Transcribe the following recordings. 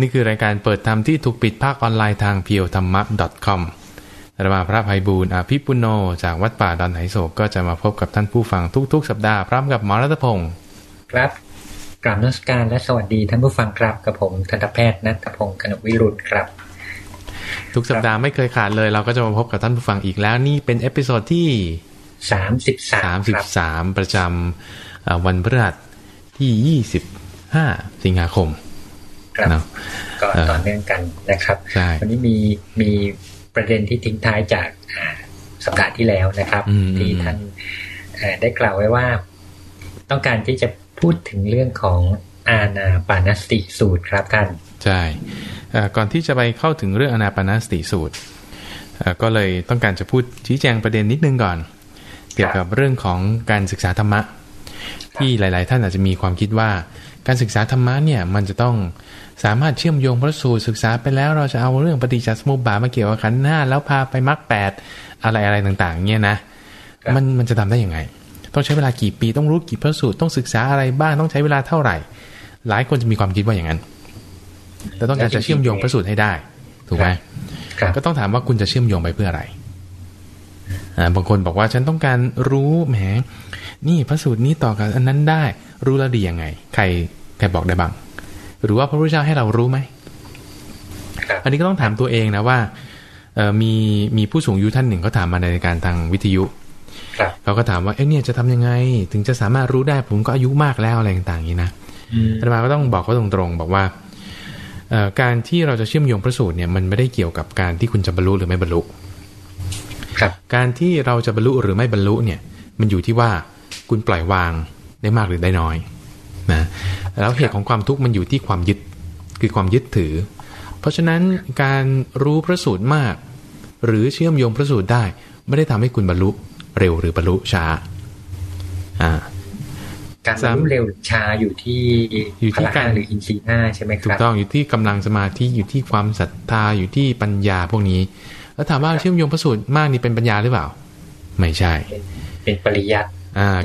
นี่คือรายการเปิดธรรมที่ถูกปิดภาคออนไลน์ทางเพียวธรรมะ .com อาตมาพระไพบูลย์อภิปุณโณ จากวัดป่าดอนหายโศกก็จะมาพบกับท่านผู้ฟังทุก ๆ สัปดาห์พร้อมกับหมอณัฐพงศ์ครับกราบนมัสการและสวัสดีท่านผู้ฟังครับกับผมทันตแพทย์ณัฐพงศ์กนกวิรุณครับ ทุกสัปดาห์ไม่เคยขาดเลย เราก็จะมาพบกับท่านผู้ฟังอีกแล้วนี่เป็น episode ที่สามสิบสามครับ33ประจำเอ่อวันพฤหัสที่25สิงหาคม ครับเนาะก็เอ่อต่อเนื่องกันนะครับใช่วันนี้มีมีประเด็นที่ทิ้งท้ายจากอ่าสัปดาห์ที่แล้วนะครับอืมที่ท่านเอ่อได้กล่าวไว้ว่า ต้องการที่จะพูดถึงเรื่องของอาณาปานสติสูตรครับท่านใช่เอ่อก่อนที่จะไปเข้าถึงเรื่องอนาปานสติสูตรเอ่อก็เลยต้องการจะพูดชี้แจงประเด็นนิดนึงก่อน เกี่ยวกับเรื่องของการศึกษาธรรมะ ที่หลาย ๆ ท่านอาจจะมีความคิดว่า การศึกษาธรรมะเนี่ยมันจะต้อง สามารถเชื่อมโยงพระสูตรศึกษาไปแล้วเราจะเอาเรื่องปฏิจจสมุปบาทมาเกี่ยวกับขันธ์หน้าแล้วพาไปมรรคแปดอะไรอะไรต่างๆเนี่ยนะครับมันมันจะทำได้ยังไง ต้องใช้เวลากี่ปีต้องรู้กี่พระสูตรต้องศึกษาอะไรบ้างต้องใช้เวลาเท่าไหร่ หลายคนจะมีความคิดว่าอย่างนั้น แต่ต้องการจะเชื่อมโยงพระสูตรให้ได้ ถูกไหมครับก็ต้องถามว่าคุณจะเชื่อมโยงไปเพื่ออะไรอ่าบางคนบอกว่าฉันต้องการรู้แหม นี่พระสูตรนี้ต่อกับอันนั้นได้ รู้แล้วดียังไง ใครใครบอกได้บ้าง หรือว่าพระพุทธเจ้าให้เรารู้ไหมครับอันนี้ก็ต้องถามตัวเองนะว่าเอ่อมีมีผู้สูงอายุท่านหนึ่งเขาถามมาในรายการทางวิทยุครับเขาก็ถามว่าเอ๊ะเนี่ยจะทำยังไง ถึงจะสามารถรู้ได้ผมก็อายุมากแล้วอะไรต่างๆอย่างนี้นะอืมอาตมาก็ต้องบอกเขาตรงๆบอกว่าเอ่อการที่เราจะเชื่อมโยงพระสูตรเนี่ยมันไม่ได้เกี่ยวกับการที่คุณจะบรรลุหรือไม่บรรลุครับการที่เราจะบรรลุหรือไม่บรรลุเนี่ย มันอยู่ที่ว่าคุณปล่อยวางได้มากหรือได้น้อย นะแล้วเหตุของความทุกข์มันอยู่ที่ความยึดคือความยึดถือ เพราะฉะนั้นการรู้พระสูตรมาก หรือเชื่อมโยงพระสูตรได้ ไม่ได้ทำให้คุณบรรลุเร็วหรือบรรลุช้าอ่าการบรรลุเร็วหรือช้าอยู่ที่อยู่ที่พละการห้หรืออินทรีย์ห้าใช่ไหมคถูรักบต้องอยู่ที่กำลังสมาธิอยู่ที่ความศรัทธาอยู่ที่ปัญญาพวกนี้ แล้วถามว่าเชื่อมโยงพระสูตรมากนี่เป็นปัญญาหรือเปล่า ไม่ใช่ เป็นปริยัติอ่า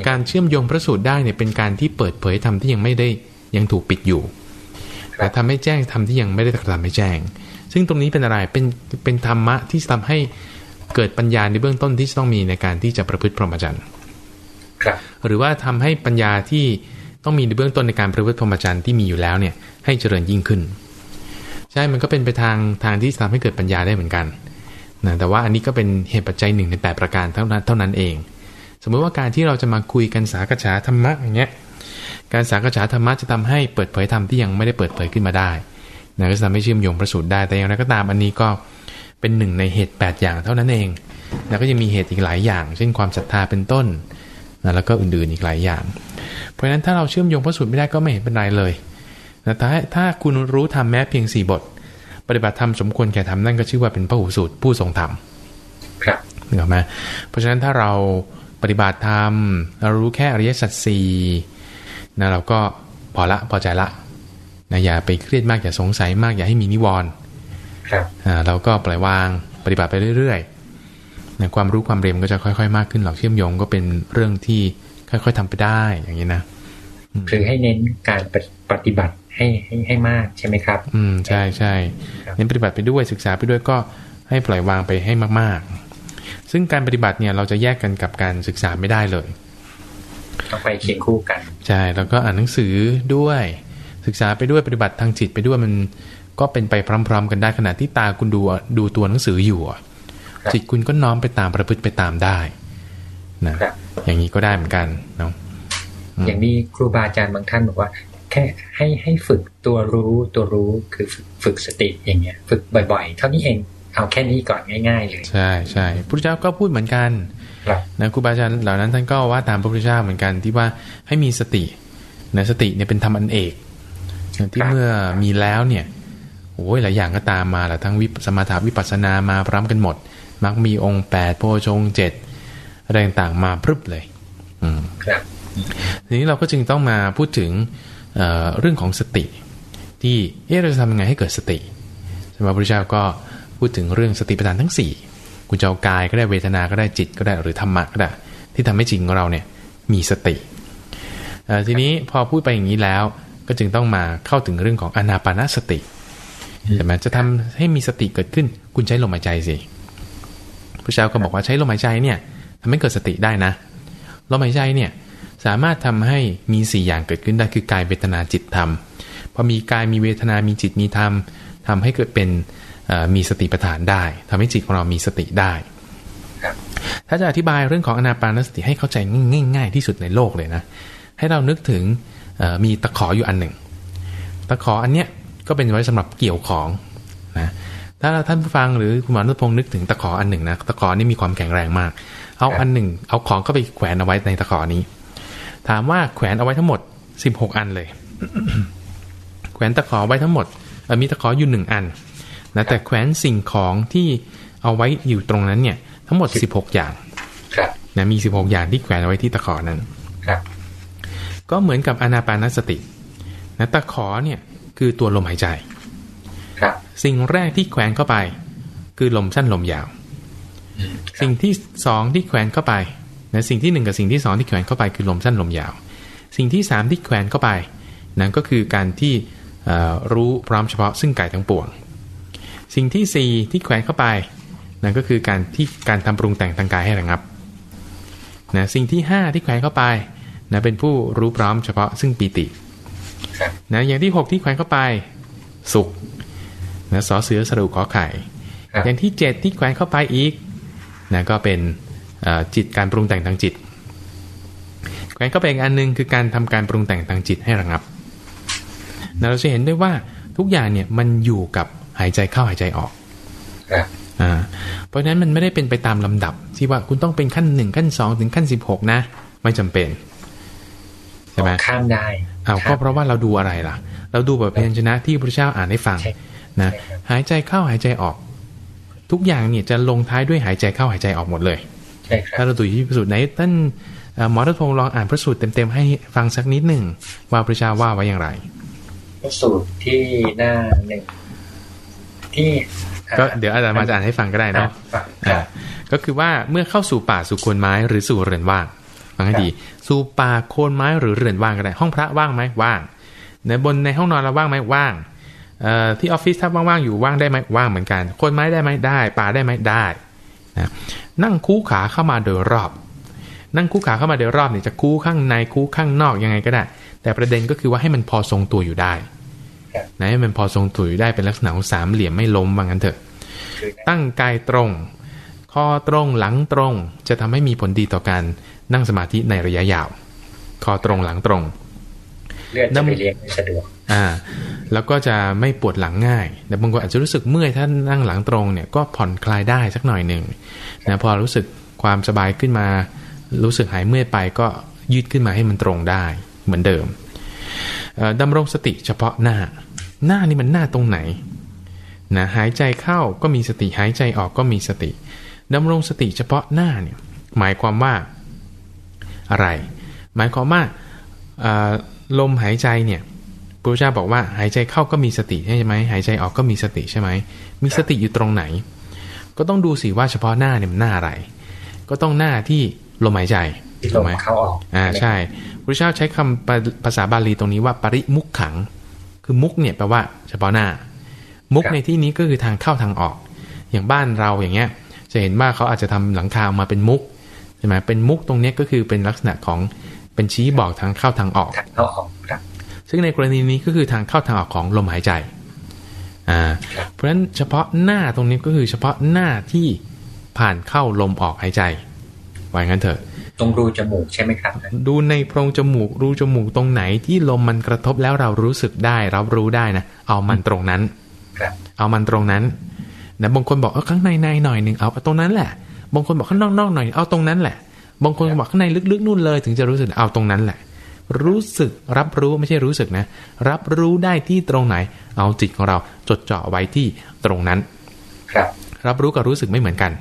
การเชื่อมโยงพระสูตรได้เนี่ยเป็นการที่เปิดเผยธรรมที่ยังไม่ได้ยังถูกปิดอยู่ครับแต่ทำให้แจ้งธรรมที่ยังไม่ได้ทำให้แจ้ง ซึ่งตรงนี้เป็นอะไรเป็นเป็นธรรมะที่ทำให้เกิดปัญญาในเบื้องต้นที่จะต้องมีในการที่จะประพฤติพรหมจรรย์ครับ หรือว่าทำให้ปัญญาที่ต้องมีในเบื้องต้นในการประพฤติพรหมจรรย์ที่มีอยู่แล้วเนี่ยให้เจริญยิ่งขึ้น ใช่มันก็เป็นไปทางทางที่ทำให้เกิดปัญญาได้เหมือนกันนะแต่ว่าอันนี้ก็เป็นเหตุปัจจัยหนึ่งในแปดประการเท่านั้นเท่านั้นเอง สมมติว่าการที่เราจะมาคุยกันสากฉาธรรมะอย่างเงี้ยการสากฉาธรรมะจะทำให้เปิดเผยธรรมที่ยังไม่ได้เปิดเผยขึ้นมาได้นะก็จะทำให้เชื่อมโยงประสูตรได้แต่อย่างไรก็ตามอันนี้ก็เป็นหนึ่งในเหตุ 8 อย่างเท่านั้นเองแล้วก็ยังมีเหตุอีกหลายอย่าง เช่นความศรัทธาเป็นต้นนะแล้วก็อื่นๆอีกหลายอย่าง เพราะฉะนั้นถ้าเราเชื่อมโยงพระสูตรไม่ได้ก็ไม่เห็นเป็นไรเลยนะแต่ถ้าถ้าคุณรู้ธรรมแม้เพียงสี่บท ปฏิบัติธรรมสมควรแก่ธรรมนั่นก็ชื่อว่าเป็นพระหูสูตรผู้ทรงธรรมครับนึกออไหมเพราะฉะนั้นถ้าเรา ปฏิบัติธรรมเรารู้แค่อริยสัจสี่นะเราก็พอละพอใจละนะอย่าไปเครียดมากอย่าสงสัยมากอย่าให้มีนิวรณ์ครับอ่าเราก็ปล่อยวางปฏิบัติไปเรื่อยๆนะความรู้ความเรียนก็จะค่อยๆ มากขึ้นหรอกเชื่อมโยงก็เป็นเรื่องที่ค่อยๆทำไปได้อย่างนี้นะคือให้เน้นการปฏิบัติให้ให้ให้มากใช่ไหมครับ อืมใช่ใช่ครับเน้นปฏิบัติไปด้วยศึกษาไปด้วยก็ให้ปล่อยวางไปให้มาก ๆ ซึ่งการปฏิบัติเนี่ยเราจะแยกกันกับการศึกษาไม่ได้เลยต้องไปเคียงคู่กัน ใช่ แล้วก็อ่านหนังสือด้วย ศึกษาไปด้วยปฏิบัติทางจิตไปด้วยมันก็เป็นไปพร้อม ๆ กันได้ขณะที่ตาคุณดูดูตัวหนังสืออยู่อะครับจิตคุณก็น้อมไปตามประพฤติไปตามได้นะครับอย่างนี้ก็ได้เหมือนกันเนาะอืมอย่างนี้ครูบาอาจารย์บางท่านบอกว่า แค่ให้ให้ฝึกตัวรู้ตัวรู้คือฝึกฝึกสติอย่างเงี้ย ฝึกบ่อย ๆ เท่านี้เอง เอาแค่นี้ก่อนง่าย ๆ เลยใช่ใช่พระพุทธเจ้าก็พูดเหมือนกันครับนะครูบาอาจารย์เหล่านั้นท่านก็ว่าตามพระพุทธเจ้าเหมือนกันที่ว่าให้มีสตินะสติเนี่ยเป็นธรรมอันเอกนะที่ครับเมื่อมีแล้วเนี่ยโอ้ยหลายอย่างก็ตามมาแหละทั้งวิปสมถาวิปัสสนามาพร้อมกันหมด มักมีองค์แปดโพชงเจ็ดอะไรต่างๆมาพรึบเลย อืมครับทีนี้เราก็จึงต้องมาพูดถึงเอ่อเรื่องของสติ ที่เอ๊ะเราจะทำยังไงให้เกิดสติสมมาพระพุทธเจ้าก็ พูดถึงเรื่องสติปัฏฐานทั้ง 4 คุณจะเอากายก็ได้เวทนาก็ได้จิตก็ได้หรือธรรมะก็ได้ ที่ทำให้จริงของเราเนี่ยมีสติทีนี้พอพูดไปอย่างนี้แล้วก็จึงต้องมาเข้าถึงเรื่องของอนาปานสติใช่ไหมจะทำให้มีสติเกิดขึ้น คุณใช้ลมหายใจสิพระเจ้าก็บอกว่าใช้ลมหายใจเนี่ยทำให้เกิดสติได้นะลมหายใจเนี่ยสามารถทำให้มีสี่อย่างเกิดขึ้นได้คือกายเวทนาจิตธรรมพอมีกายมีเวทนามีจิตมีธรรมทำให้เกิดเป็น มีสติปัฏฐานได้ทำให้จิตของเรามีสติได้ ถ้าจะอธิบายเรื่องของอนาปานสติให้เข้าใจง่าย ๆ ที่สุดในโลกเลยนะ ให้เรานึกถึงมีตะขออยู่อันหนึ่ง ตะขออันเนี้ยก็เป็นไว้สำหรับเกี่ยวของนะถ้าท่านผู้ฟังหรือคุณหมอนุพงศ์นึกถึงตะขออันหนึ่งนะตะขอนี่มีความแข็งแรงมาก เอาอันหนึ่ง เอาของเข้าไปแขวนเอาไว้ในตะขอนี้ ถามว่าแขวนเอาไว้ทั้งหมดสิบหกอันเลย แขวนตะขอไว้ทั้งหมดมีตะขออยู่หนึ่งอัน นะแต่แขวนสิ่งของที่เอาไว้อยู่ตรงนั้นเนี่ย ทั้งหมดสิบหกอย่างนะมีสิบหกอย่างที่แขวนเอาไว้ที่ตะขอนั้นก็เหมือนกับอนาปานสตินะตะขอเนี่ยคือตัวลมหายใจครับสิ่งแรกที่แขวนเข้าไป คือลมสั้นลมยาว สิ่งที่สองที่แขวนเข้าไปนะสิ่งที่หนึ่งกับสิ่งที่สองที่แขวนเข้าไปคือลมสั้นลมยาว สิ่งที่สามที่แขวนเข้าไปนั่นก็คือการที่รู้พร้อมเฉพาะซึ่งกายทั้งปวง สิ่งที่สี่ที่แขวนเข้าไปนั่นก็คือการที่การทำปรุงแต่งทางกายให้ระงับนะสิ่งที่ห้าที่แขวนเข้าไปนะเป็นผู้รู้พร้อมเฉพาะซึ่งปีตินะอย่างที่หกที่แขวนเข้าไป สุขนะสอเสือสรุปขอไข่ อย่างที่เจ็ดที่แขวนเข้าไปอีกนะก็เป็นจิตการปรุงแต่งทางจิตแขวนเข้าไปอีกอันนึงคือการทำการปรุงแต่งทางจิตให้ระงับนะเราจะเห็นได้ว่าทุกอย่างเนี่ยมันอยู่กับ หายใจเข้าหายใจออกอ่าเพราะฉะนั้นมันไม่ได้เป็นไปตามลำดับ ที่ว่าคุณต้องเป็นขั้นหนึ่งขั้นสองถึงขั้นสิบหกนะ ไม่จำเป็นใช่ไหมข้ามได้เอาก็เพราะว่าเราดูอะไรล่ะ เราดูแบบพยัญชนะที่พระเจ้าอ่านให้ฟังนะหายใจเข้าหายใจออก ทุกอย่างเนี่ยจะลงท้ายด้วยหายใจเข้าหายใจออกหมดเลยถ้าเราดูที่พระสูตรไหนท่านหมอรัตพงศ์ลองอ่านพระสูตรเต็มๆให้ฟังสักนิดหนึ่งว่าพระเจ้าว่าไว้อย่างไรพระสูตรที่หน้าหนึ่ง ที่ก็เดี๋ยวอาจารย์มาจะอ่านให้ฟังก็ได้เนาะก็คือว่าเมื่อเข้าสู่ป่าสู่โคนไม้หรือสู่เรือนว่างฟังให้ดี สู่ป่าโคนไม้หรือเรือนว่างก็ได้ ห้องพระว่างไหมว่าง ในบนในห้องนอนเราว่างไหมว่างที่ออฟฟิศถ้าว่างๆอยู่ว่างได้ไหมว่างเหมือนกันโคนไม้ได้ไหมได้ป่าได้ไหมได้นะนั่งคู่ขาเข้ามาโดยรอบ นั่งคู่ขาเข้ามาโดยรอบเนี่ยจะคู่ข้างในคู่ข้างนอกยังไงก็ได้ แต่ประเด็นก็คือว่าให้มันพอทรงตัวอยู่ได้ นะให้มันพอทรงตัวอยู่ได้เป็นลักษณะของสามเหลี่ยมไม่ล้มว่างั้นเถอะ ตั้งกายตรงคอตรงหลังตรงจะทำให้มีผลดีต่อการนั่งสมาธิในระยะยาวคอตรงหลังตรงเลื่อนจะไปเรียงสะดวกอ่า แล้วก็จะไม่ปวดหลังง่ายแต่บางคนอาจจะรู้สึกเมื่อยถ้านั่งหลังตรงเนี่ยก็ผ่อนคลายได้สักหน่อยหนึ่งนะพอรู้สึกความสบายขึ้นมา รู้สึกหายเมื่อยไปก็ยืดขึ้นมาให้มันตรงได้เหมือนเดิม ดำรงสติเฉพาะหน้า หน้านี่มันหน้าตรงไหนนะหายใจเข้าก็มีสติหายใจออกก็มีสติดำรงสติเฉพาะหน้าเนี่ยหมายความว่าอะไร หมายความว่าลมหายใจเนี่ยพระเจ้าบอกว่าหายใจเข้าก็มีสติใช่ไหมหายใจออกก็มีสติใช่ไหมมีสติอยู่ตรงไหน ก็ต้องดูสิว่าเฉพาะหน้าเนี่ยมันหน้าอะไร ก็ต้องหน้าที่ลมหายใจถูกไหมเข้าออกอ่าใช่ พระเจ้าใช้คำภาษาบาลีตรงนี้ว่า ปริมุขขัง คือมุกเนี่ยแปลว่าเฉพาะหน้า มุกในที่นี้ก็คือทางเข้าทางออก อย่างบ้านเราอย่างเงี้ย จะเห็นว่าเขาอาจจะทำหลังคาออกมาเป็นมุกใช่ไหมเป็นมุกตรงนี้ก็คือเป็นลักษณะของเป็นชี้บอกทางเข้าทางออกทางเข้าออกครับซึ่งในกรณีนี้ก็คือทางเข้าทางออกของลมหายใจอ่าเพราะฉะนั้นเฉพาะหน้าตรงนี้ก็คือเฉพาะหน้าที่ผ่านเข้าลมออกหายใจไว้งั้นเถอะ ตรงรูจมูกใช่ไหมครับ ดูในโพรงจมูกรูจมูกตรงไหนที่ลมมันกระทบแล้วเรารู้สึกได้รับรู้ได้นะเอามันตรงนั้นครับเอามันตรงนั้นนะบางคนบอกเออข้างในในหน่อยหนึ่งเอาตรงนั้นแหละ บางคนบอกข้างนอกนอกหน่อยเอาตรงนั้นแหละ บางคนบอกข้างในลึกๆนู่นเลย ถึงจะรู้สึกเอาตรงนั้นแหละ รู้สึกรับรู้ไม่ใช่รู้สึกนะ รับรู้ได้ที่ตรงไหน เอาจิตของเราจดจ่อไว้ที่ตรงนั้น ครับ รับรู้กับรู้สึกไม่เหมือนกัน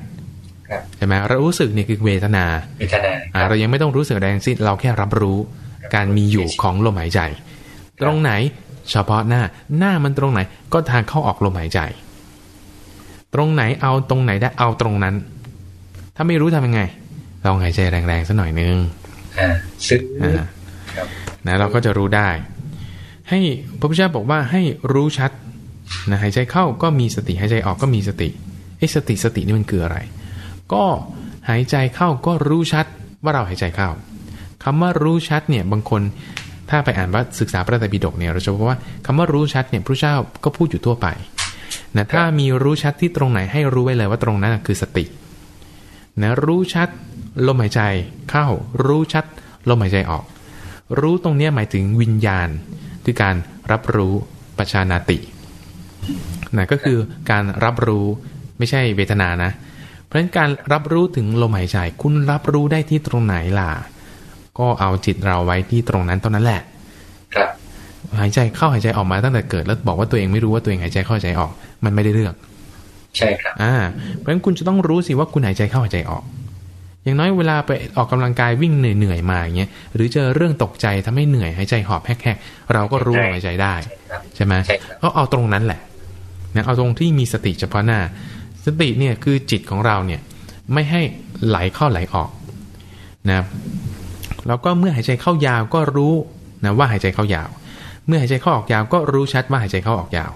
ใช่ไหมเรารู้สึกนี่คือเวทนาเวทนาอ่าเรายังไม่ต้องรู้สึกแรงสิ้นเราแค่รับรู้การมีอยู่ของลมหายใจ ตรงไหนเฉพาะหน้าหน้ามันตรงไหนก็ทางเข้าออกลมหายใจ ตรงไหนเอาตรงไหนได้เอาตรงนั้น ถ้าไม่รู้ทำยังไงลองหายใจแรงๆสักหน่อยนึงอ่าซึ้งนะเราก็จะรู้ได้ ให้พระพุทธเจ้าบอกว่าให้รู้ชัดนะหายใจเข้าก็มีสติหายใจออกก็มีสติไอ้สติสตินี่มันคืออะไร ก็หายใจเข้าก็รู้ชัดว่าเราหายใจเข้าคำว่ารู้ชัดเนี่ยบางคนถ้าไปอ่านว่าศึกษาพระไตรปิฎกเนี่ยเราจะพบว่าคำว่ารู้ชัดเนี่ยพระเจ้าก็พูดอยู่ทั่วไปนะถ้ามีรู้ชัดที่ตรงไหนให้รู้ไว้เลยว่าตรงนั้นคือสตินะรู้ชัดลมหายใจเข้า รู้ชัดลมหายใจออก รู้ตรงนี้หมายถึงวิญญาณคือการรับรู้ปัจานาตินะก็คือการรับรู้ไม่ใช่เวทนานะ เพราะฉะนั้นการรับรู้ถึงลมหายใจคุณรับรู้ได้ที่ตรงไหนล่ะ ก็เอาจิตเราไว้ที่ตรงนั้นเท่านั้นแหละ ครับหายใจเข้าหายใจออกมาตั้งแต่เกิดแล้วบอกว่าตัวเองไม่รู้ว่าตัวเองหายใจเข้าหายใจออก มันไม่ได้เรื่องใช่ครับ อ่า เพราะฉะนั้นคุณจะต้องรู้สิว่าคุณหายใจเข้าหายใจออก อย่างน้อยเวลาไปออกกำลังกายวิ่งเหนื่อยๆมาอย่างเงี้ยหรือเจอเรื่องตกใจทำให้เหนื่อยหายใจหอบแหกๆเราก็รู้ลมหายใจได้ ใช่ครับใช่ไหมใช่ครับก็เอาตรงนั้นแหละนะเอาตรงที่มีสติเฉพาะหน้า สติเนี่ยคือจิตของเราเนี่ยไม่ให้ไหลเข้าไหลออกนะแล้วก็เมื่อหายใจเข้ายาวก็รู้นะว่าหายใจเข้ายาว เมื่อหายใจเข้าออกยาวก็รู้ชัดว่าหายใจเข้าออกยาว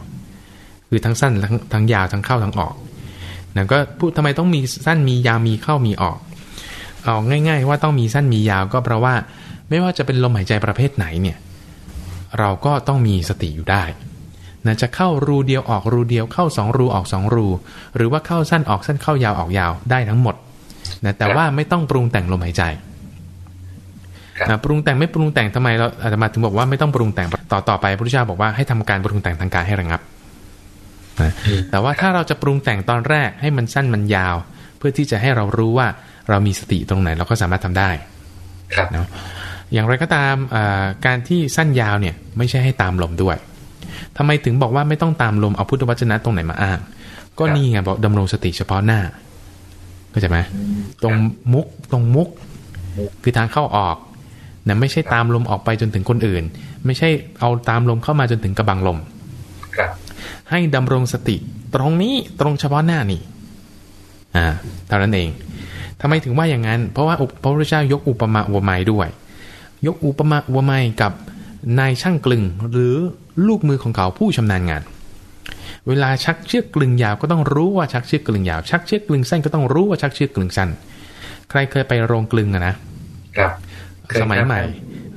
คือทั้งสั้นทั้งทั้งยาวทั้งเข้าทั้งออกนะก็พูดทำไมต้องมีสั้นมียาวมีเข้ามีออกเอาง่าย ๆ ว่าต้องมีสั้นมียาวก็เพราะว่า ไม่ว่าจะเป็นลมหายใจประเภทไหนเนี่ยเราก็ต้องมีสติอยู่ได้ นะจะเข้ารูเดียวออกรูเดียวเข้าสองรูออกสองรู หรือว่าเข้าสั้นออกสั้นเข้ายาวออกยาวได้ทั้งหมดนะแต่ว่าไม่ต้องปรุงแต่งลมหายใจครับนะปรุงแต่งไม่ปรุงแต่งทำไมเราอาจจะมาถึงบอกว่าไม่ต้องปรุงแต่งต่อต่อไปพระพุทธเจ้าบอกว่าให้ทำการปรุงแต่งทางกายให้ระงับนะแต่ว่าถ้าเราจะปรุงแต่งตอนแรกให้มันสั้นมันยาว เพื่อที่จะให้เรารู้ว่าเรามีสติตรงไหนเราก็สามารถทำได้ครับเนาะอย่างไรก็ตามอ่าการที่สั้นยาวเนี่ยไม่ใช่ให้ตามลมด้วย ทำไมถึงบอกว่าไม่ต้องตามลมเอาพุทธวจนะตรงไหนมาอ้าง ก็นี่ไงบอกดำรงสติเฉพาะหน้าเข้าใจไหมตรงมุกตรงมุก คือทางเข้าออกนะไม่ใช่ตามลมออกไปจนถึงคนอื่น ไม่ใช่เอาตามลมเข้ามาจนถึงกระบังลมครับให้ดำรงสติตรงนี้ตรงเฉพาะหน้านี่ อ่าเท่านั้นเองทำไมถึงว่าอย่างนั้น เพราะว่าอุปพระพุทธเจ้ายกอุปมาอุปไมยด้วย ยกอุปมาอุปไมยกับนายช่างกลึง หรือ ลูกมือของเขาผู้ชำนาญงาน เวลาชักเชือกกลึงยาวก็ต้องรู้ว่าชักเชือกกลึงยาว ชักเชือกกลึงสั้นก็ต้องรู้ว่าชักเชือกกลึงสั้น ใครเคยไปโรงกลึงอะนะครับเคสมัยครับใหม่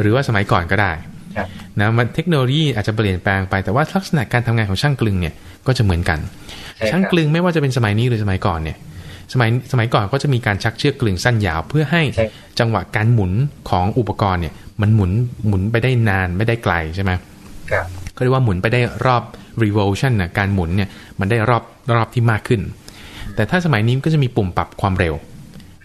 หรือว่าสมัยก่อนก็ได้ครับนะมันเทคโนโลยีอาจจะเปลี่ยนแปลงไปแต่ว่าลักษณะการทำงานของช่างกลึงเนี่ยก็จะเหมือนกันใช่ครับช่างกลึงไม่ว่าจะเป็นสมัยนี้หรือสมัยก่อนเนี่ยสมัยสมัยก่อนก็จะมีการชักเชือกกลึงสั้นยาว เพื่อให้ใช่จังหวะการหมุนของอุปกรณ์เนี่ย มันหมุนหมุนไปได้นานไม่ได้ไกลใช่ไหมครับ ก็เรียกว่าหมุนไปได้รอบ revolution นะการหมุนเนี่ยมันได้รอบรอบที่มากขึ้น แต่ถ้าสมัยนี้ก็จะมีปุ่มปรับความเร็ว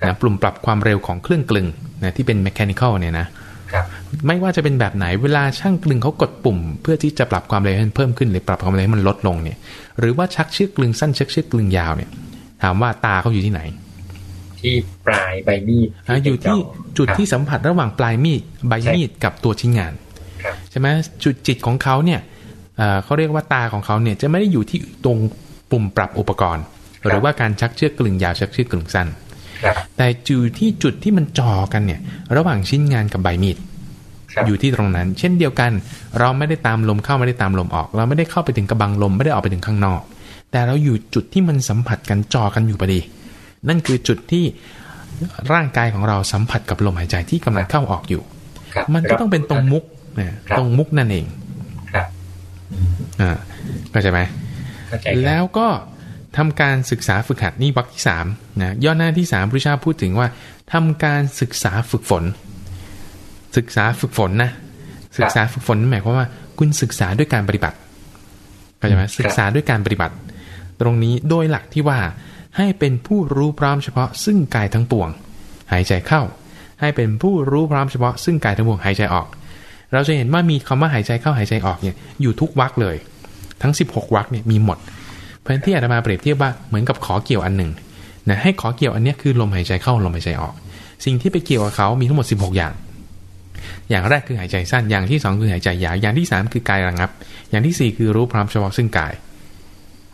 นะปุ่มปรับความเร็วของเครื่องกลึงนะที่เป็น mechanical เนี่ยนะครับไม่ว่าจะเป็นแบบไหนเวลาช่างกลึงเขากดปุ่ม เพื่อที่จะปรับความเร็วให้มันเพิ่มขึ้นหรือปรับความเร็วให้มันลดลงเนี่ย หรือว่าชักเชือกกลึงสั้นชักเชือกกลึงยาวเนี่ยถามว่าตาเขาอยู่ที่ไหน ที่ปลายใบมีดอะอยู่ที่จุดที่ครับสัมผัสระหว่างปลายมีดใบใช่มีดกับตัวชิ้นงานครับ ใช่ไหมจุดจิตของเขาเนี่ยเอ่อเขาเรียกว่าตาของเขาเนี่ยจะไม่ได้อยู่ที่ตรงปุ่มปรับอุปกรณ์ หรือว่าการชักเชือกกลึงยาวชักเชือกกลึงสั้นครับแต่อยู่ที่จุดที่มันจอกันเนี่ย ระหว่างชิ้นงานกับใบมีดครับอยู่ที่ตรงนั้น เช่นเดียวกัน เราไม่ได้ตามลมเข้าไม่ได้ตามลมออก เราไม่ได้เข้าไปถึงกระบังลมไม่ได้ออกไปถึงข้างนอก แต่เราอยู่จุดที่มันสัมผัสกันจอกันอยู่พอดี นั่นคือจุดที่ร่างกายของเราสัมผัสกับลมหายใจที่กำลังเข้าออกอยู่ครับมันก็ต้องเป็นตรงมุก นะครับตรงมุกนั่นเองครับอ่าเข้าใจไหมเข้าใจครับแล้วก็ทำการศึกษาฝึกหัดนี่วรรคที่สามนะย่อหน้าที่สามพระเจ้าพูดถึงว่าทำการศึกษาฝึกฝน ศึกษาฝึกฝนนะศึกษาฝึกฝนนั่นหมายความว่า คุณศึกษาด้วยการปฏิบัติเข้าใจไหมศึกษาด้วยการปฏิบัติ ตรงนี้โดยหลักที่ว่าให้เป็นผู้รู้พร้อมเฉพาะซึ่งกายทั้งปวง หายใจเข้า ให้เป็นผู้รู้พร้อมเฉพาะซึ่งกายทั้งปวงหายใจออก เราจะเห็นว่ามีคำว่าหายใจเข้าหายใจออกเนี่ยอยู่ทุกวรรคเลย ทั้ง 16วรรคเนี่ยมีหมด เพราะฉะนั้นที่อาตมาเปรียบเทียบว่าเหมือนกับขอเกี่ยวอันหนึ่งนะให้ขอเกี่ยวอันนี้คือลมหายใจเข้าลมหายใจออก สิ่งที่ไปเกี่ยวกับเขามีทั้งหมด 16 อย่าง อย่างแรกคือหายใจสั้นอย่างที่สองคือหายใจยาวอย่างที่สามคือกายระงับ อย่างที่สี่คือรู้พร้อมเฉพาะซึ่งกาย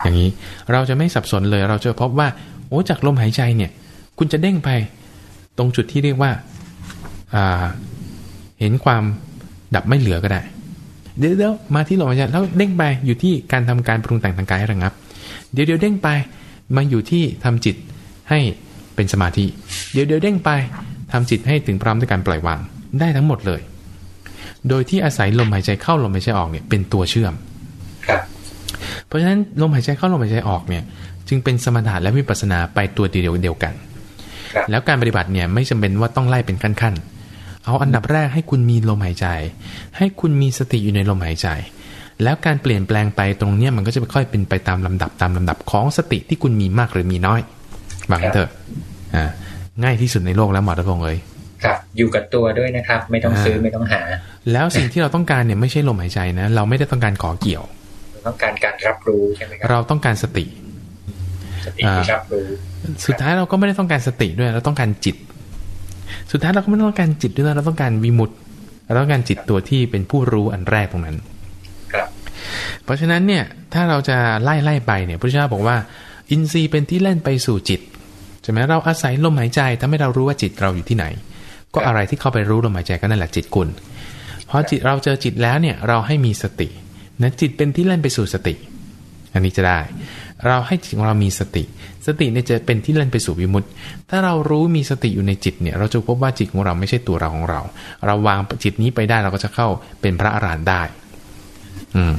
อย่างนี้เราจะไม่สับสนเลยเราจะพบว่าโอ้จากลมหายใจเนี่ย คุณจะเด้งไปตรงจุดที่เรียกว่าเห็นความ ดับไม่เหลือก็ได้ เดี๋ยวเดี๋ยวมาที่ลมหายใจแล้วเด้งไปอยู่ที่การทำการปรุงแต่งทางกายให้ระงับ เดี๋ยวเดี๋ยวเด้งไปมาอยู่ที่ทำจิตให้เป็นสมาธิ เดี๋ยวเดี๋ยวเด้งไปทำจิตให้ถึงพร้อมในการปล่อยวางได้ทั้งหมดเลย โดยที่อาศัยลมหายใจเข้าลมหายใจออกเนี่ยเป็นตัวเชื่อมครับเพราะฉะนั้นลมหายใจเข้าลมหายใจออกเนี่ย จึงเป็นสมถะและวิปัสสนาไปตัวเดียวเดียวกันครับแล้วการปฏิบัติเนี่ยไม่จำเป็นว่าต้องไล่เป็นขั้นๆ เอาอันดับแรกให้คุณมีลมหายใจ ให้คุณมีสติอยู่ในลมหายใจ แล้วการเปลี่ยนแปลงไปตรงเนี้ยมันก็จะค่อยเป็นไปตามลำดับตามลำดับของสติที่คุณมีมากหรือมีน้อยบางนเถอะอ่าง่ายที่สุดในโลกแล้วหมอตะพงศ์เอ้ยครับอยู่กับตัวด้วยนะครับ ไม่ต้องซื้ออ่าไม่ต้องหา แล้วสิ่งที่เราต้องการเนี่ยไม่ใช่ลมหายใจนะ เราไม่ได้ต้องการก่อเกี่ยว ต้องการการรับรู้ใช่ไหมครับเราต้องการสติสติที่รับรู้ สุดท้ายเราก็ไม่ได้ต้องการสติด้วยเราต้องการจิต สุดท้ายเราก็ไม่ต้องการจิตด้วยนะเราต้องการวิมุตติเราต้องการจิตตัวที่เป็นผู้รู้อันแรกตรงนั้นครับเพราะฉะนั้นเนี่ยถ้าเราจะไล่ไล่ไปเนี่ยพระเจ้าบอกว่า อินทรีย์เป็นที่เล่นไปสู่จิตใช่ไหมเราอาศัยลมหายใจทำให้เรารู้ว่าจิตเราอยู่ที่ไหน ก็อะไรที่เข้าไปรู้ลมหายใจก็นั่นแหละจิตคุณพอจิตเราเจอจิตแล้วเนี่ยเราให้มีสตินะจิตเป็นที่เล่นไปสู่สติ อันนี้จะได้ เราให้จิตของเรามีสติ สติเนี่ยจะเป็นที่เล่นไปสู่วิมุตติ ถ้าเรารู้มีสติอยู่ในจิตเนี่ย เราจะพบว่าจิตของเราไม่ใช่ตัวเราของเรา เราวางจิตนี้ไปได้เราก็จะเข้าเป็นพระอรหันต์ได้ อืม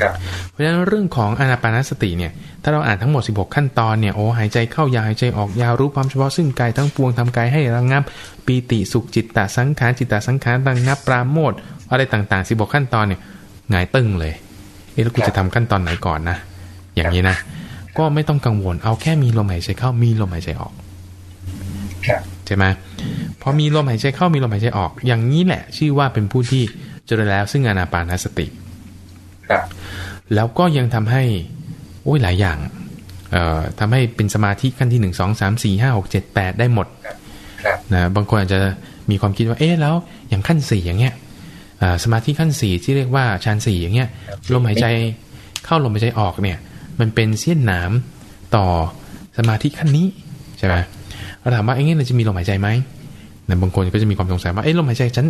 ครับเพราะฉะนั้นเรื่องของอานาปานสติเนี่ย ถ้าเราอ่านทั้งหมด 16 ขั้นตอนเนี่ย โอ้หายใจเข้ายาวหายใจออกยาวรู้ความเฉพาะซึ่งกายทั้งปวงทำกายให้ระงับ ปีติสุขจิตตสังขารจิตตสังขารระงับปราโมทย์อะไรต่างๆ 16 ขั้นตอนเนี่ยหงายตึ้งเลยเอ๊ะแล้วกูจะทำขั้นตอนไหนก่อนนะ อย่างนี้นะ ก็ไม่ต้องกังวล เอาแค่มีลมหายใจเข้ามีลมหายใจออกครับใช่ไหมพอมีลมหายใจเข้ามีลมหายใจออก อย่างนี้แหละ ชื่อว่าเป็นผู้ที่เจริญแล้วซึ่งอานาปานสติครับแล้วก็ยังทำให้โอ้ยหลายอย่างเอ่อทำให้เป็นสมาธิขั้นที่หนึ่งสองสามสี่ห้าหกเจ็ดแปดได้หมดครับนะบางคนอาจจะมีความคิดว่าเอ๊ะแล้วอย่างขั้นสี่อย่างเงี้ยเอ่อสมาธิขั้นสี่ที่เรียกว่าฌานสี่อย่างเงี้ยลมหายใจเข้าลมหายใจออกเนี่ย มันเป็นเสี้ยนหนามต่อสมาธิขั้นนี้ใช่ไหมเราถามว่าเอ๊ะงั้นเราจะมีลมหายใจไหมนะบางคนก็จะมีความสงสัยว่าเอ๊ะลมหายใจฉัน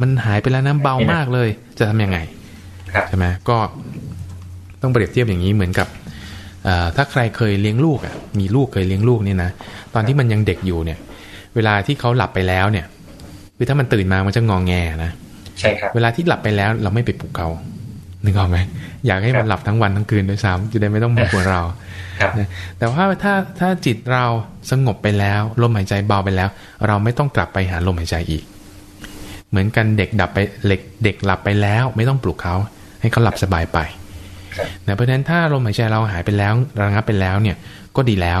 มันหายไปแล้วนะเบามากเลย จะทำยังไงครับใช่ไหมก็ต้องเปรียบเทียบอย่างนี้เหมือนกับเอ่อถ้าใครเคยเลี้ยงลูกอะมีลูกเคยเลี้ยงลูกเนี่ยนะตอนที่มันยังเด็กอยู่เนี่ย เวลาที่เขาหลับไปแล้วเนี่ยคือถ้ามันตื่นมามันจะงองแงนะใช่ครับเวลาที่หลับไปแล้วเราไม่ไปปลุกเขา นึกออกไหมอยากให้มันหลับทั้งวันทั้งคืนด้วยซ้ำจะได้ไม่ต้องมากวนเราครับนะแต่ว่าถ้าถ้าจิตเราสงบไปแล้วลมหายใจเบาไปแล้ว เราไม่ต้องกลับไปหาลมหายใจอีก เหมือนกันเด็กดับไปเด็กเด็กหลับไปแล้ว ไม่ต้องปลุกเขาให้เขาหลับสบายไปครับนะเพราะฉะนั้นถ้าลมหายใจเราหายไปแล้วระงับไปแล้วเนี่ยก็ดีแล้ว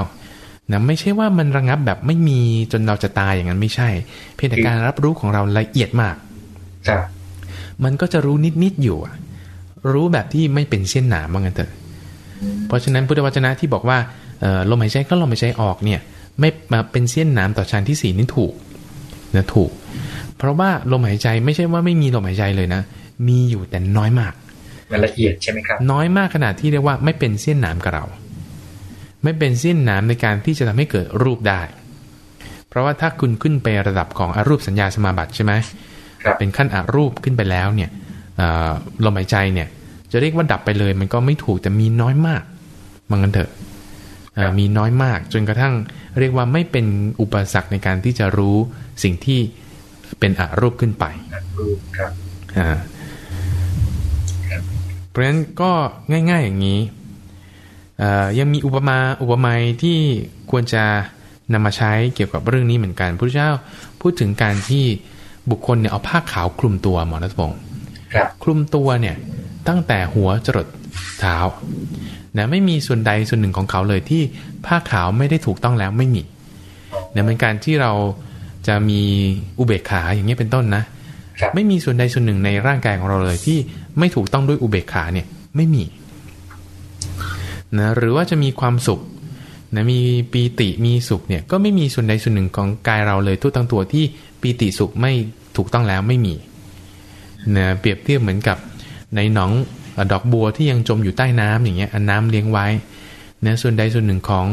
นะไม่ใช่ว่ามันระงับแบบไม่มีจนเราจะตายอย่างนั้นไม่ใช่ เพียงแต่การรับรู้ของเราละเอียดมากครับมันก็จะรู้นิดๆอยู่อะ รู้แบบที่ไม่เป็นเส้นหนามว่างั้นเถอะเพราะฉะนั้นพุทธวจนะที่บอกว่าเอ่อลมหายใจเข้าลมหายใจออกเนี่ยไม่มาเป็นเส้นหนามต่อชั้นที่สี่นี่ถูกนะถูก เพราะว่าลมหายใจไม่ใช่ว่าไม่มีลมหายใจเลยนะ มีอยู่แต่น้อยมากมันละเอียดใช่ไหมครับ น้อยมากขนาดที่เรียกว่าไม่เป็นเส้นหนามกับเรา ไม่เป็นเส้นหนามในการที่จะทำให้เกิดรูปได้ เพราะว่าถ้าคุณขึ้นไประดับของอรูปสัญญาสมาบัติใช่ไหมครับเป็นขั้นอารูปขึ้นไปแล้วเนี่ยเอ่อ ลมหายใจเนี่ย จะเรียกว่าดับไปเลย มันก็ไม่ถูกแต่มีน้อยมากมังกันเถอะเอ่อมีน้อยมาก จนกระทั่งเรียกว่าไม่เป็นอุปสรรคในการที่จะรู้สิ่งที่เป็นอารูปขึ้นไปรูปครับอ่าครับเพราะฉะนั้นก็ง่ายๆอย่างนี้เอ่อยังมีอุปมาอุปไมยที่ควรจะนำมาใช้เกี่ยวกับเรื่องนี้เหมือนกันพระพุทธเจ้าพูดถึงการที่บุคคลเนี่ยเอาผ้าขาวคลุมตัวหมอรัตพงศ์ ครับคลุมตัวเนี่ยตั้งแต่หัวจรดเท้านะไม่มีส่วนใดส่วนหนึ่งของเขาเลยที่ผ้าขาวไม่ได้ถูกต้องแล้วไม่มีเนี่ยเป็นการที่เราจะมีอุเบกขาอย่างนี้ยเป็นต้นนะครับไม่มีส่วนใดส่วนหนึ่งในร่างกายของเราเลยที่ไม่ถูกต้องด้วยอุเบกขาเนี่ยไม่มีนะหรือว่าจะมีความสุขนะมีปีติมีสุขเนี่ยก็ไม่มีส่วนใดส่วนหนึ่งของกายเราเลยทุกทั้งตัวที่ปีติสุขไม่ถูกต้องแล้วไม่มี นะเปรียบเทียบเหมือนกับในหนองเอ่อดอกบัวที่ยังจมอยู่ใต้น้ำอย่างเงี้ยอันน้ำเลี้ยงไว้นะส่วนใดส่วนหนึ่งของ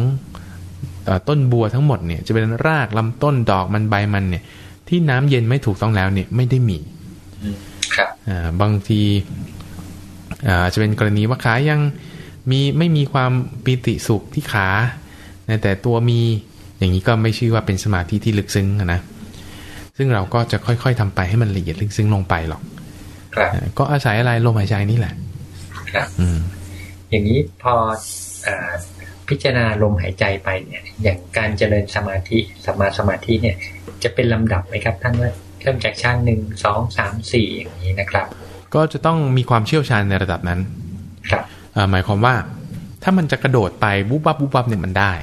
เอ่อต้นบัวทั้งหมดเนี่ยจะเป็นรากลำต้นดอกมันใบมันเนี่ย ที่น้ำเย็นไม่ถูกต้องแล้วเนี่ยไม่ได้มีครับอ่าบางทีอ่าอาจจะเป็นกรณีว่าขายังมีไม่มีความปีติสุขที่ขานะแต่ตัวมีอย่างนี้ก็ไม่ชื่อว่าเป็นสมาธิที่ลึกซึ้งอะนะซึ่งเราก็จะค่อย ๆทำไปให้มันละเอียดลึกซึ้งลงไปหรอกครับอ่า ก็อาศัยอะไรลมหายใจนี่แหละ ครับอืมอย่างนี้พออาพิจารณาลมหายใจไปเนี่ย อย่างการเจริญสมาธิสมาสมาธิเนี่ย จะเป็นลำดับไหมครับท่านว่าเริ่มจากชั้นหนึ่งสองสามสี่อย่างนี้นะครับ ก็จะต้องมีความเชี่ยวชาญในระดับนั้น ครับอ่าหมายความว่า ถ้ามันจะกระโดดไปบุบวับบุบวับเนี่ยมันได้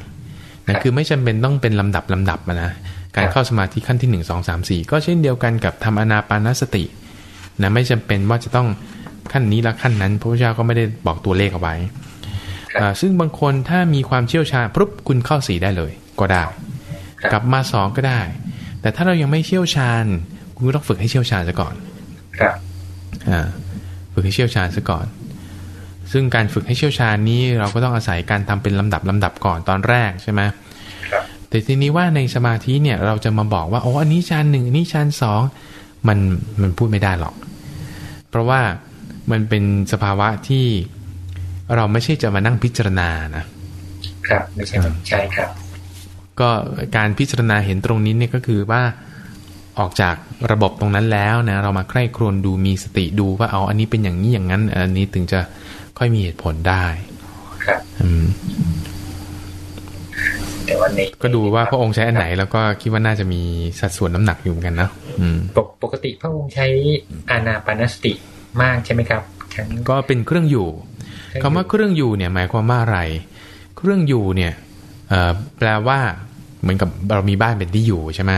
ครันะบคือไม่จำเป็นต้องเป็นลำดับลำดับอะนะการครับเข้าสมาธิขั้นที่หนึ่งสองสามสี่ก็เช่นเดียวกันกับทำอนาปานสติ นะไม่จำเป็นว่าจะต้องขั้นนี้ละขั้นนั้น พระพุทธเจ้าก็ไม่ได้บอกตัวเลขเอาไว้ครับอ่าซึ่งบางคนถ้ามีความเชี่ยวชาญปุ๊บคุณเข้าสี่ได้เลยก็ได้ครับกลับมาสองก็ได้ แต่ถ้าเรายังไม่เชี่ยวชาญ คุณก็ต้องฝึกให้เชี่ยวชาญซะก่อนครับอ่าฝึกให้เชี่ยวชาญซะก่อน ซึ่งการฝึกให้เชี่ยวชาญนี้เราก็ต้องอาศัยการทำเป็นลำดับลำดับก่อนตอนแรกใช่ไหมครับแต่ทีนี้ว่าในสมาธิเนี่ยเราจะมาบอกว่าโอ้อันนี้ฌานหนึ่งอันนี้ฌานสองมันมันพูดไม่ได้หรอก เพราะว่ามันเป็นสภาวะที่เราไม่ใช่จะมานั่งพิจารณานะครับไม่ใช่ใช่ครับ ก็การพิจารณาเห็นตรงนี้เนี่ยก็คือว่าออกจากระบบตรงนั้นแล้วนะเรามาใคร่ครวญดูมีสติดูว่าเอาอันนี้เป็นอย่างนี้อย่างนั้น อันนี้ถึงจะค่อยมีเหตุผลได้ ครับ อืม แต่ว่าในก็ดูว่าพระองค์ใช้อันไหน แล้วก็คิดว่าน่าจะมีสัดส่วนน้ำหนักอยู่เหมือนกันนะอืมปกปกติพระองค์ใช้อานาปานสติมากใช่ไหมครับทั้งก็เป็นเครื่องอยู่คำว่าเครื่องอยู่เนี่ยหมายความว่าอะไร เครื่องอยู่เนี่ยเอ่อแปลว่าเหมือนกับเรามีบ้านเป็นที่อยู่ใช่ไหม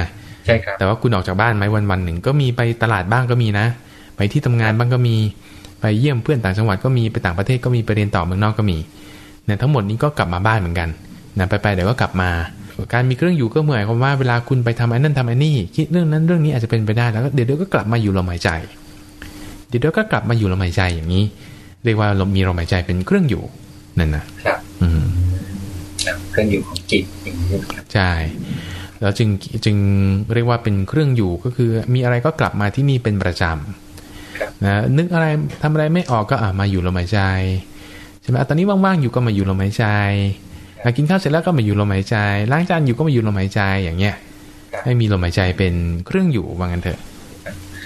ใช่ครับแต่ว่าคุณออกจากบ้านไหมวันวันๆหนึ่งก็มีไปตลาดบ้างก็มีนะ ไปที่ทำงานบ้างก็มีไปเยี่ยมเพื่อนต่างจังหวัดก็มีไปต่างประเทศก็มีไปเรียนต่อเมืองนอกก็มีเนี่ยทั้งหมดนี้ก็กลับมาบ้านเหมือนกัน นะไปไปๆเดี๋ยวก็กลับมา การมีเครื่องอยู่ก็เหมือนความว่าเวลาคุณไปทำอันนั้นทำอันนี้ คิดเรื่องนั้นเรื่องนี้อาจจะเป็นไปได้แล้วก็เดี๋ยวเดี๋ยวก็กลับมาอยู่ลมหายใจ เดี๋ยวเดี๋ยวก็กลับมาอยู่ลมหายใจอย่างนี้ เรียกว่าลมมีลมหายใจเป็นเครื่องอยู่นั่นนะครับอืมครับเครื่องอยู่ของจิตอย่างนี้ครับใช่แล้วจึงจึงเรียกว่าเป็นเครื่องอยู่ก็คือมีอะไรก็กลับมาที่นี่เป็นประจครับำนะนึกอะไรทำอะไรไม่ออกก็อะมาอยู่ลมหายใจใช่ไหมอะตอนนี้ว่างๆอยู่ก็มาอยู่ลมหายใจอะ กินข้าวเสร็จแล้วก็มาอยู่ลมหายใจ ล้างจานอยู่ก็มาอยู่ลมหายใจอย่างเงี้ยให้มีลมหายใจเป็นเครื่องอยู่ว่างั้นเถอะ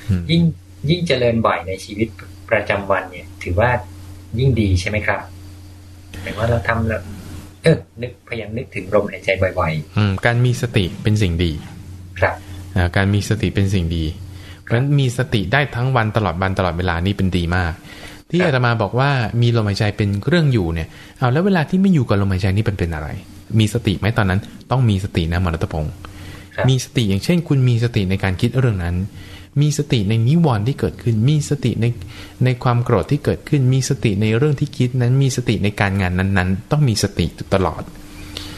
อืมยิ่งยิ่งเจริญบ่อยในชีวิตประจำวันเนี่ย ถือว่ายิ่งดีใช่ไหมครับหมายว่าเราทำแล้วเออนึกพยายามนึกถึงลมหายใจบ่อยอืม การมีสติเป็นสิ่งดีๆครับอ่าการมีสติเป็นสิ่งดี เพราะฉะนั้นมีสติได้ทั้งวันตลอดวันตลอดเวลานี่เป็นดีมาก ที่ครับอาตมาบอกว่ามีลมหายใจเป็นเครื่องอยู่เนี่ยเอาแล้วเวลาที่ไม่อยู่กับลมหายใจนี่เป็นเป็นอะไร มีสติไหมตอนนั้น ต้องมีสตินะมรตพงศ์ครับมีสติอย่างเช่น คุณมีสติในการคิดเรื่องนั้น มีสติในนิวรณ์ที่เกิดขึ้น มีสติในในความโกรธที่เกิดขึ้น มีสติในเรื่องที่คิดนั้น มีสติในการงานนั้นๆ ต้องมีสติอยู่ตลอด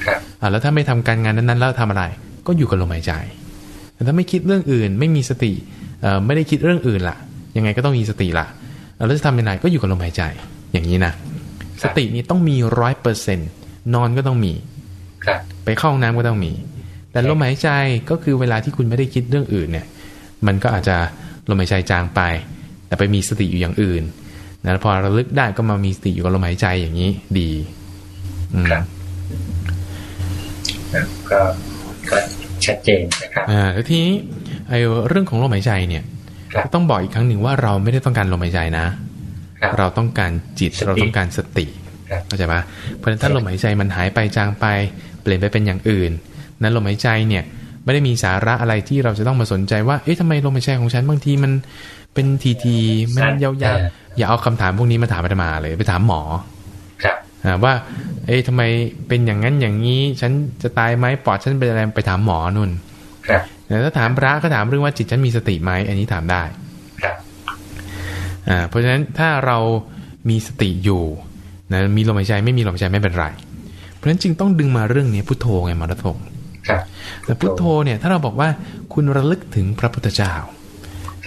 ครับอ่าแล้วถ้าไม่ทำการงานนั้นๆ แล้วทำอะไร ก็อยู่กับลมหายใจแต่ถ้าไม่คิดเรื่องอื่น ไม่มีสติเอ่อไม่ได้คิดเรื่องอื่นล่ะ ยังไงก็ต้องมีสติล่ะ แล้วจะทำยังไงก็อยู่กับลมหายใจ อย่างนี้นะสตินี้ต้องมีร้อยเปอร์เซ็นต์นอนก็ต้องมีครับไปเข้าห้องน้ำก็ต้องมี แต่ลมหายใจก็คือเวลาที่คุณไม่ได้คิดเรื่องอื่นเนี่ย มันก็อาจจะลมหายใจจางไป แต่ไปมีสติอยู่อย่างอื่นนะพอระลึกได้ก็มามีสติอยู่กับลมหายใจอย่างนี้ดีอืมครับครับก็ก็ชัดเจนนะครับอ่าแล้วทีนี้ไอ้เรื่องของลมหายใจเนี่ยครับ ต้องบอกอีกครั้งหนึ่งว่าเราไม่ได้ต้องการลมหายใจนะครับเราต้องการจิตสติเราต้องการสติครับเข้าใจปะเพราะฉะนั้นถ้าลมหายใจมันหายไปจางไป เปลี่ยนไปเป็นอย่างอื่น นั้นลมหายใจเนี่ยไม่ได้มีสาระอะไรที่เราจะต้องมาสนใจว่า เอ๊ะทำไมลมหายใจของฉันบางทีมันเป็นทีทีๆมันยาวๆอย่าเอาคำถามพวกนี้มาถามอาตมาเลย ไปถามหมอครับอ่าว่า เอ๊ะทำไมเป็นอย่างนั้นอย่างนี้ ฉันจะตายไหมปอดฉันเป็นอะไรไปถามหมอนุ่นครับ แต่ถ้าถามพระก็ถามเรื่องว่าจิตฉันมีสติไหมอันนี้ถามได้ครับอ่าเพราะฉะนั้นถ้าเรามีสติอยู่นะมีลมหายใจไม่มีลมหายใจไม่เป็นไร เพราะฉะนั้นจึงต้องดึงมาเรื่องนี้พุทโธไงมรดกครับแต่พุทโธเนี่ยถ้าเราบอกว่าคุณระลึกถึงพระพุทธเจ้า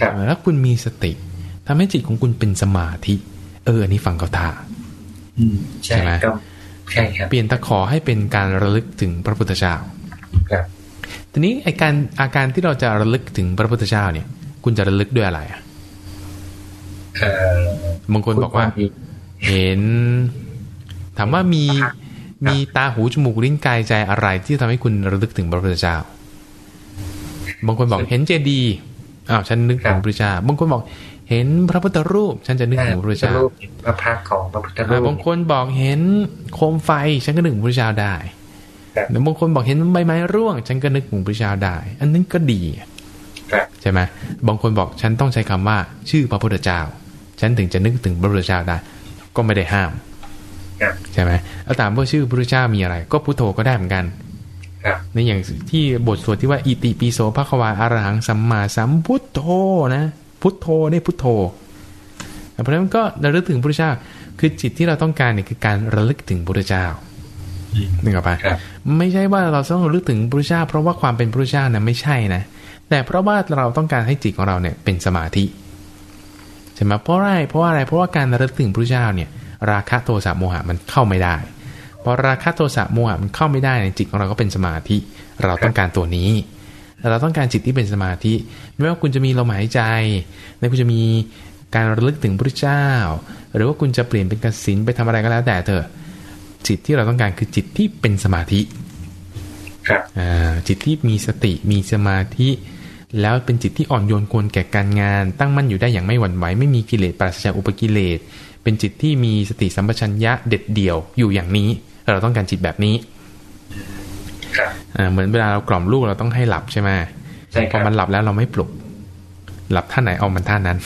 ครับแล้วคุณมีสติทำให้จิตของคุณเป็นสมาธิ เอออันนี้ฟังเขาท่าอืมใช่ใช่ไหมก็ใช่ครับเปลี่ยนตะขอให้เป็นการระลึกถึงพระพุทธเจ้าครับ ทีนี้ไอการอาการที่เราจะระลึกถึงพระพุทธเจ้าเนี่ย คุณจะระลึกด้วยอะไรอะเอ่อบางคนบอกว่าพูดมเห็น ถามว่ามีมีตาหูจมูกลิ้นกายใจอะไรที่ทำให้คุณระลึกถึงพระพุทธเจ้า บางคนบอกเห็นเจดีย์อ้าวฉันนึกถึงพระพุทธเจ้า บางคนบอกเห็นพระพุทธรูป ฉันจะนึกถึงพระพุทธเจ้ารูปพระพักตร์ของพระพุทธรูอ่าปบางคนบอกเห็นโคมไฟ ฉันก็นึกถึงพระพุทธเจ้าได้ครับ แต่บางคนบอกเห็นใบไม้ร่วง ฉันก็นึกถึงพระพุทธเจ้าได้ อันนั้นก็ดีครับใช่ไหมบางคนบอกฉันต้องใช้คำว่าชื่อพระพุทธเจ้า ฉันถึงจะนึกถึงพระพุทธเจ้าได้ ก็ไม่ได้ห้ามครับใช่ไหมแล้วถามว่าชื่อพระพุทธเจ้ามีอะไร ก็พุทโธก็ได้เหมือนกันครับในอย่างที่บทสวดที่ว่าอิติปิโสภควาอารหังสัมมาสัมพุทโธนะ พุทโธนี่พุทโธเพราะฉะนั้นก็ระลึกถึงพระพุทธเจ้า คือจิตที่เราต้องการเนี่ยคือการระลึกถึงพระพุทธเจ้า นึกออกปะครับไม่ใช่ว่าเราต้องระลึกถึงพระพุทธเจ้า เพราะว่าความเป็นพระพุทธเจ้านะไม่ใช่นะแต่เพราะว่าเราต้องการให้จิตของเราเนี่ยเป็นสมาธิใช่ไหมเพราะอะไรเพราะว่าอะไรเพราะว่าการระลึกถึงพระพุทธเจ้าเนี่ย ราคะโทสะโมหะมันเข้าไม่ได้พอราคะโทสะโมหะมันเข้าไม่ได้ในจิตของเราก็เป็นสมาธิ เราต้องการตัวนี้เราต้องการจิตที่เป็นสมาธิ ไม่ว่าคุณจะมีลมหายใจไม่ว่าคุณจะมีการระลึกถึงพระพุทธเจ้า หรือว่าคุณจะเปลี่ยนเป็นกสินไปทำอะไรก็แล้วแต่เถอะ จิตที่เราต้องการคือจิตที่เป็นสมาธิครับอ่าจิตที่มีสติมีสมาธิ แล้วเป็นจิตที่อ่อนโยนควรแก่การงาน ตั้งมั่นอยู่ได้อย่างไม่หวั่นไหวไม่มีกิเลสปราศจากอุปกิเลส เป็นจิตที่มีสติสัมปชัญญะเด็ดเดี่ยวอยู่อย่างนี้ เราต้องการจิตแบบนี้ครับอ่าเหมือนเวลาเรากล่อมลูกเราต้องให้หลับใช่ไหมใช่ครัอบมันหลับแล้วเราไม่ปลุก หลับท่าไหนเอามันท่านั้น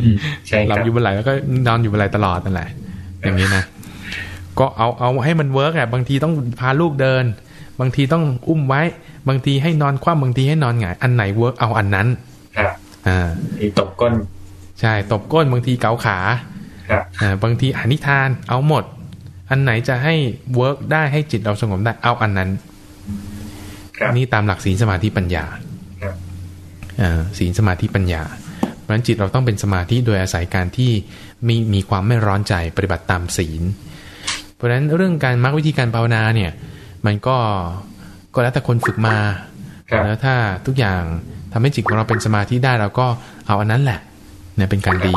อืมใช่หคลัรับหลับอยู่บนไหล่แล้วก็นอนอยู่บนไหล่ตลอดนั่นแหละอย่างนี้นะ ก็เอาเอาให้มัน work อะบางทีต้องพาลูกเดิน บางทีต้องอุ้มไว้ บางทีให้นอนคว่ำบางทีให้นอนหงายอันไหน work เอาอันนั้นครับอ่ามีตบก้น ใช่ตบก้นบางทีเกาขาครับอ่าบางทีอ่านนิทานเอาหมด อันไหนจะให้เวิร์กได้ให้จิตเราสงบได้เอาอันนั้นครับนี่ตามหลักศีลสมาธิปัญญาครับอ่าศีลสมาธิปัญญา เพราะฉะนั้นจิตเราต้องเป็นสมาธิโดยอาศัยการที่มีมีความไม่ร้อนใจปฏิบัติตามศีลเพ ราะฉะนั้นเรื่องการมักวิธีการภาวนาเนี่ย มันก็ก็แล้วแต่คนฝึกมาครับแล้วถ้าทุกอย่างทำให้จิตของเราเป็นสมาธิได้เราก็เอาอันนั้นแหละเนี่ยเป็นการดี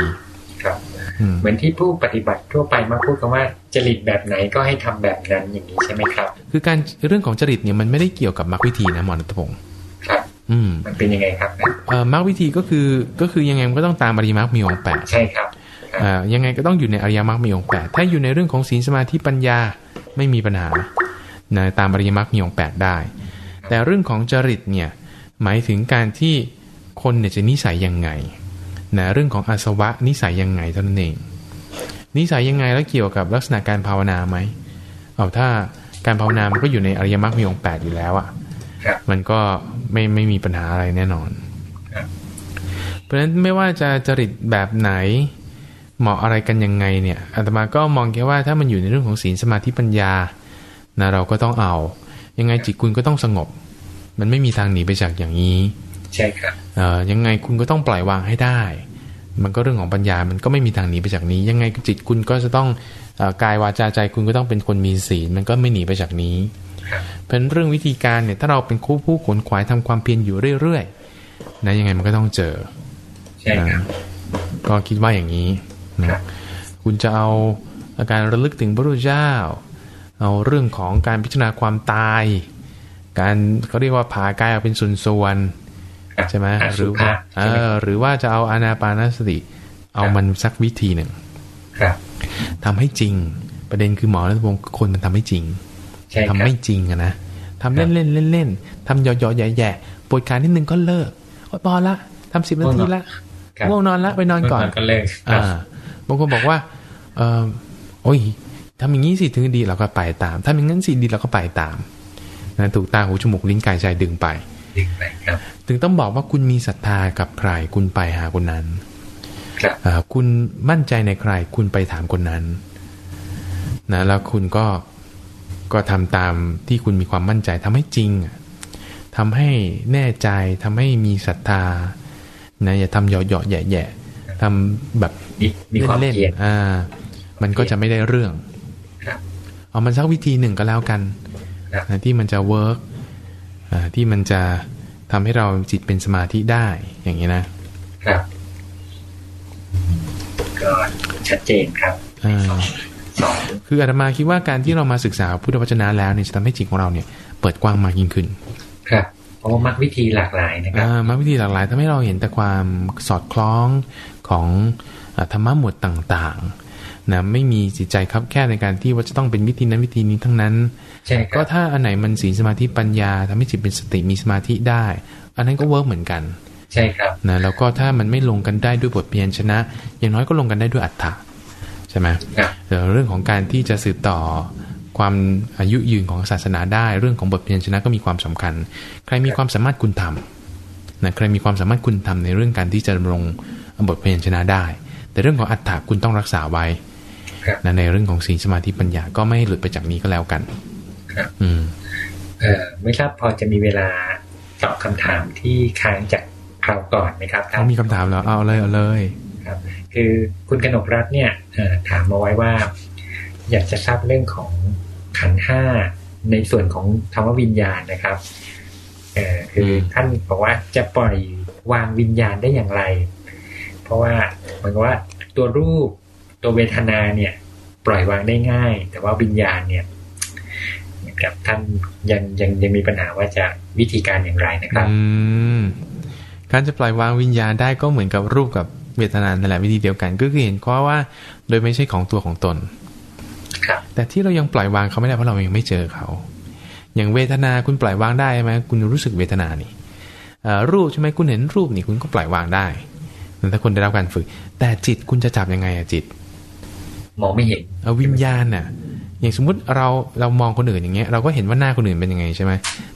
ครับอืมเหมือนที่ผู้ปฏิบัติทั่วไปมาพูดกันว่าจริตแบบไหนก็ให้ทำแบบนั้นอย่างนี้ใช่ไหมครับ คือการเรื่องของจริตเนี่ยมันไม่ได้เกี่ยวกับมรรควิธีนะหมอนัทพงศ์ครับ อืมมันเป็นยังไงครับเอ่อมรรควิธีก็คือก็คือยังไงมันก็ต้องตามอริยมรรคมีองค์แปดใช่ครับอ่า ยังไงก็ต้องอยู่ในอริยมรรคมีองค์แปดถ้าอยู่ในเรื่องของศีลสมาธิปัญญาไม่มีปัญหานะตามอริยมรรคมีองค์แปดได้ แต่เรื่องของจริตเนี่ยหมายถึงการที่คนเนี่ยจะนิสัยยังไงนะเรื่องของอาสวะนิสัยยังไงเท่านั้นเอง นิสัยยังไงแล้วเกี่ยวกับลักษณะการภาวนาไหมเอาถ้าการภาวนามันก็อยู่ในอริยมรรคมีองค์แปดอยู่แล้วอะครับมันก็ไม่ไม่มีปัญหาอะไรแน่นอนครับเพราะฉะนั้นไม่ว่าจะจริตแบบไหน เหมาะอะไรกันยังไงเนี่ยอาตมาก็มองแค่ว่าถ้ามันอยู่ในเรื่องของศีลสมาธิปัญญานะเราก็ต้องเอา ยังไงจิตคุณก็ต้องสงบ มันไม่มีทางหนีไปจากอย่างนี้ใช่ครับเอ่อยังไงคุณก็ต้องปล่อยวางให้ได้ มันก็เรื่องของปัญญา มันก็ไม่มีทางหนีไปจากนี้ ยังไงจิตคุณก็จะต้องเอ่อกายวาจาใจคุณก็ต้องเป็นคนมีศีล มันก็ไม่หนีไปจากนี้ครับเพราะฉะนั้นเรื่องวิธีการเนี่ยถ้าเราเป็นคู่ผู้ขนขวายทำความเพียรอยู่เรื่อยๆนะยังไงมันก็ต้องเจอ ใช่ครับนะก็คิดว่าอย่างนี้ นะครับคุณจะเอาอาการระลึกถึงพระพุทธเจ้า เอาเรื่องของการพิจารณาความตาย การเขาเรียกว่าผ่ากายออกเป็นส่วนๆใช่ไหมอหสุรือภะว่าเอใช่ไหมอหรือว่าจะเอาอานาปานสติ เอามันสักวิธีหนึ่งครับทำให้จริง ประเด็นคือหมอรัตพงศ์คนมันทำให้จริงใช่คทำรับไม่จริงอะนะทำเล่นเล่นเล่นเล่นๆทำหยอหยอแย่แย่ๆปวดขานิดนึงก็เลิกโอ๊ยพอละทำสิบนาทีละครับง่วงนอนละไปนอนก่อนก็เลิกครัอ่า บบางคนบอกว่าเออโอ้ยทำอย่างนี้สิถึงดีเราก็ไปตามทำอย่างนั้นสิดีเราก็ไปตามนะถูกตาหูจมูกลิ้นกายใจดึงไปดึงไปครับ ถึงต้องบอกว่าคุณมีศรัทธากับใครคุณไปหาคนนั้นครับอ่าคุณมั่นใจในใครคุณไปถามคนนั้นนะแล้วคุณก็ก็ทำตามที่คุณมีความมั่นใจทำให้จริงอะทำให้แน่ใจทำให้มีศรัทธานะอย่าทำเหยาะๆแย่ๆ ทำแบบมีมีความเล่นเพียรๆอ่า มันก็จะไม่ได้เรื่องครับเอามันสักวิธีหนึ่งก็แล้วกันครับนะที่มันจะเวิร์กอ่าที่มันจะทำให้เราจิตเป็นสมาธิได้อย่างนี้นะครับก็ชัดเจนครับอ่าสองคืออาตมาคิดว่าการที่เรามาศึกษาพุทธวจนะแล้วเนี่ยจะทำให้จิตของเราเนี่ยเปิดกว้างมากยิ่งขึ้น ครับเพราะว่ามักวิธีหลากหลายนะครับอ่ามาวิธีหลากหลายทำให้เราเห็นแต่ความสอดคล้อง ของอ่าธรรมะหมวดต่างๆนะไม่มีจิตใจครับแค่ในการที่ว่าจะต้องเป็นวิธีนั้นวิธีนี้ทั้งนั้นใช่คก็รับถ้าอันไหนมันศีลสมาธิปัญญาทำให้จิตเป็นสติมีสมาธิได้ อันนั้นก็เวิร์กเหมือนกันใช่ครับนะแล้วก็ถ้ามันไม่ลงกันได้ด้วยบทเพียนชนะ อย่างน้อยก็ลงกันได้ด้วยอัฏฐะใช่ไหมครับแต่เรื่องของการที่จะสืบต่อความอายุยืนของศาสนาได้ เรื่องของบทเพียนชนะก็มีความสำคัญ ใครมีความสามารถคุณทำนะใครมีความสามารถคุณทำในเรื่องการที่จะดำรง บทเพียนชนะได้ แต่เรื่องของอัฏฐะคุณต้องรักษาไว้ครับนะในเรื่องของศีลสมาธิปัญญาก็ไม่ให้หลุดไปจากนี้ก็แล้วกัน ครับ อืม เอ่อไม่ทราบพอจะมีเวลาตอบคำถามที่ค้างจากคราวก่อนไหมครับท่าเขานมีคำถามแล้วเอาเลยเอาเลยครับ คือคุณกนกรัตน์เนี่ยเอ่อถามมาไว้ว่า อยากจะทราบเรื่องของขันธ์ห้าในส่วนของธรรมวิญญาณนะครับเอ่อคืออมท่านบอกว่าจะปล่อยวางวิญญาณได้อย่างไร เพราะว่าเหมือนกับว่าตัวรูปตัวเวทนาเนี่ย ปล่อยวางได้ง่าย แต่ว่าวิญญาณเนี่ยเหมือนกับท่านยังยังยังมีปัญหาว่าจะวิธีการอย่างไรนะครับอืมการจะปล่อยวางวิญญาณได้ก็เหมือนกับรูปกับเวทนานั่นแหละวิธีเดียวกันก็คือเห็นก็ว่า โดยไม่ใช่ของตัวของตนครับแต่ที่เรายังปล่อยวางเขาไม่ได้เพราะเรายังไม่เจอเขา อย่างเวทนาคุณปล่อยวางได้ไหมคุณรู้สึกเวทนานี่เอ่อรูปใช่ไหมคุณเห็นรูปนี่คุณก็ปล่อยวางได้ ถ้าคุณได้รับการฝึก แต่จิตคุณจะจับยังไงอะจิต มองไม่เห็นเอาวิญญาณน่ะ อย่างสมมุติเราเรามองคนอื่นอย่างเงี้ยเราก็เห็นว่าหน้าคนอื่นเป็นยังไงใช่ไหม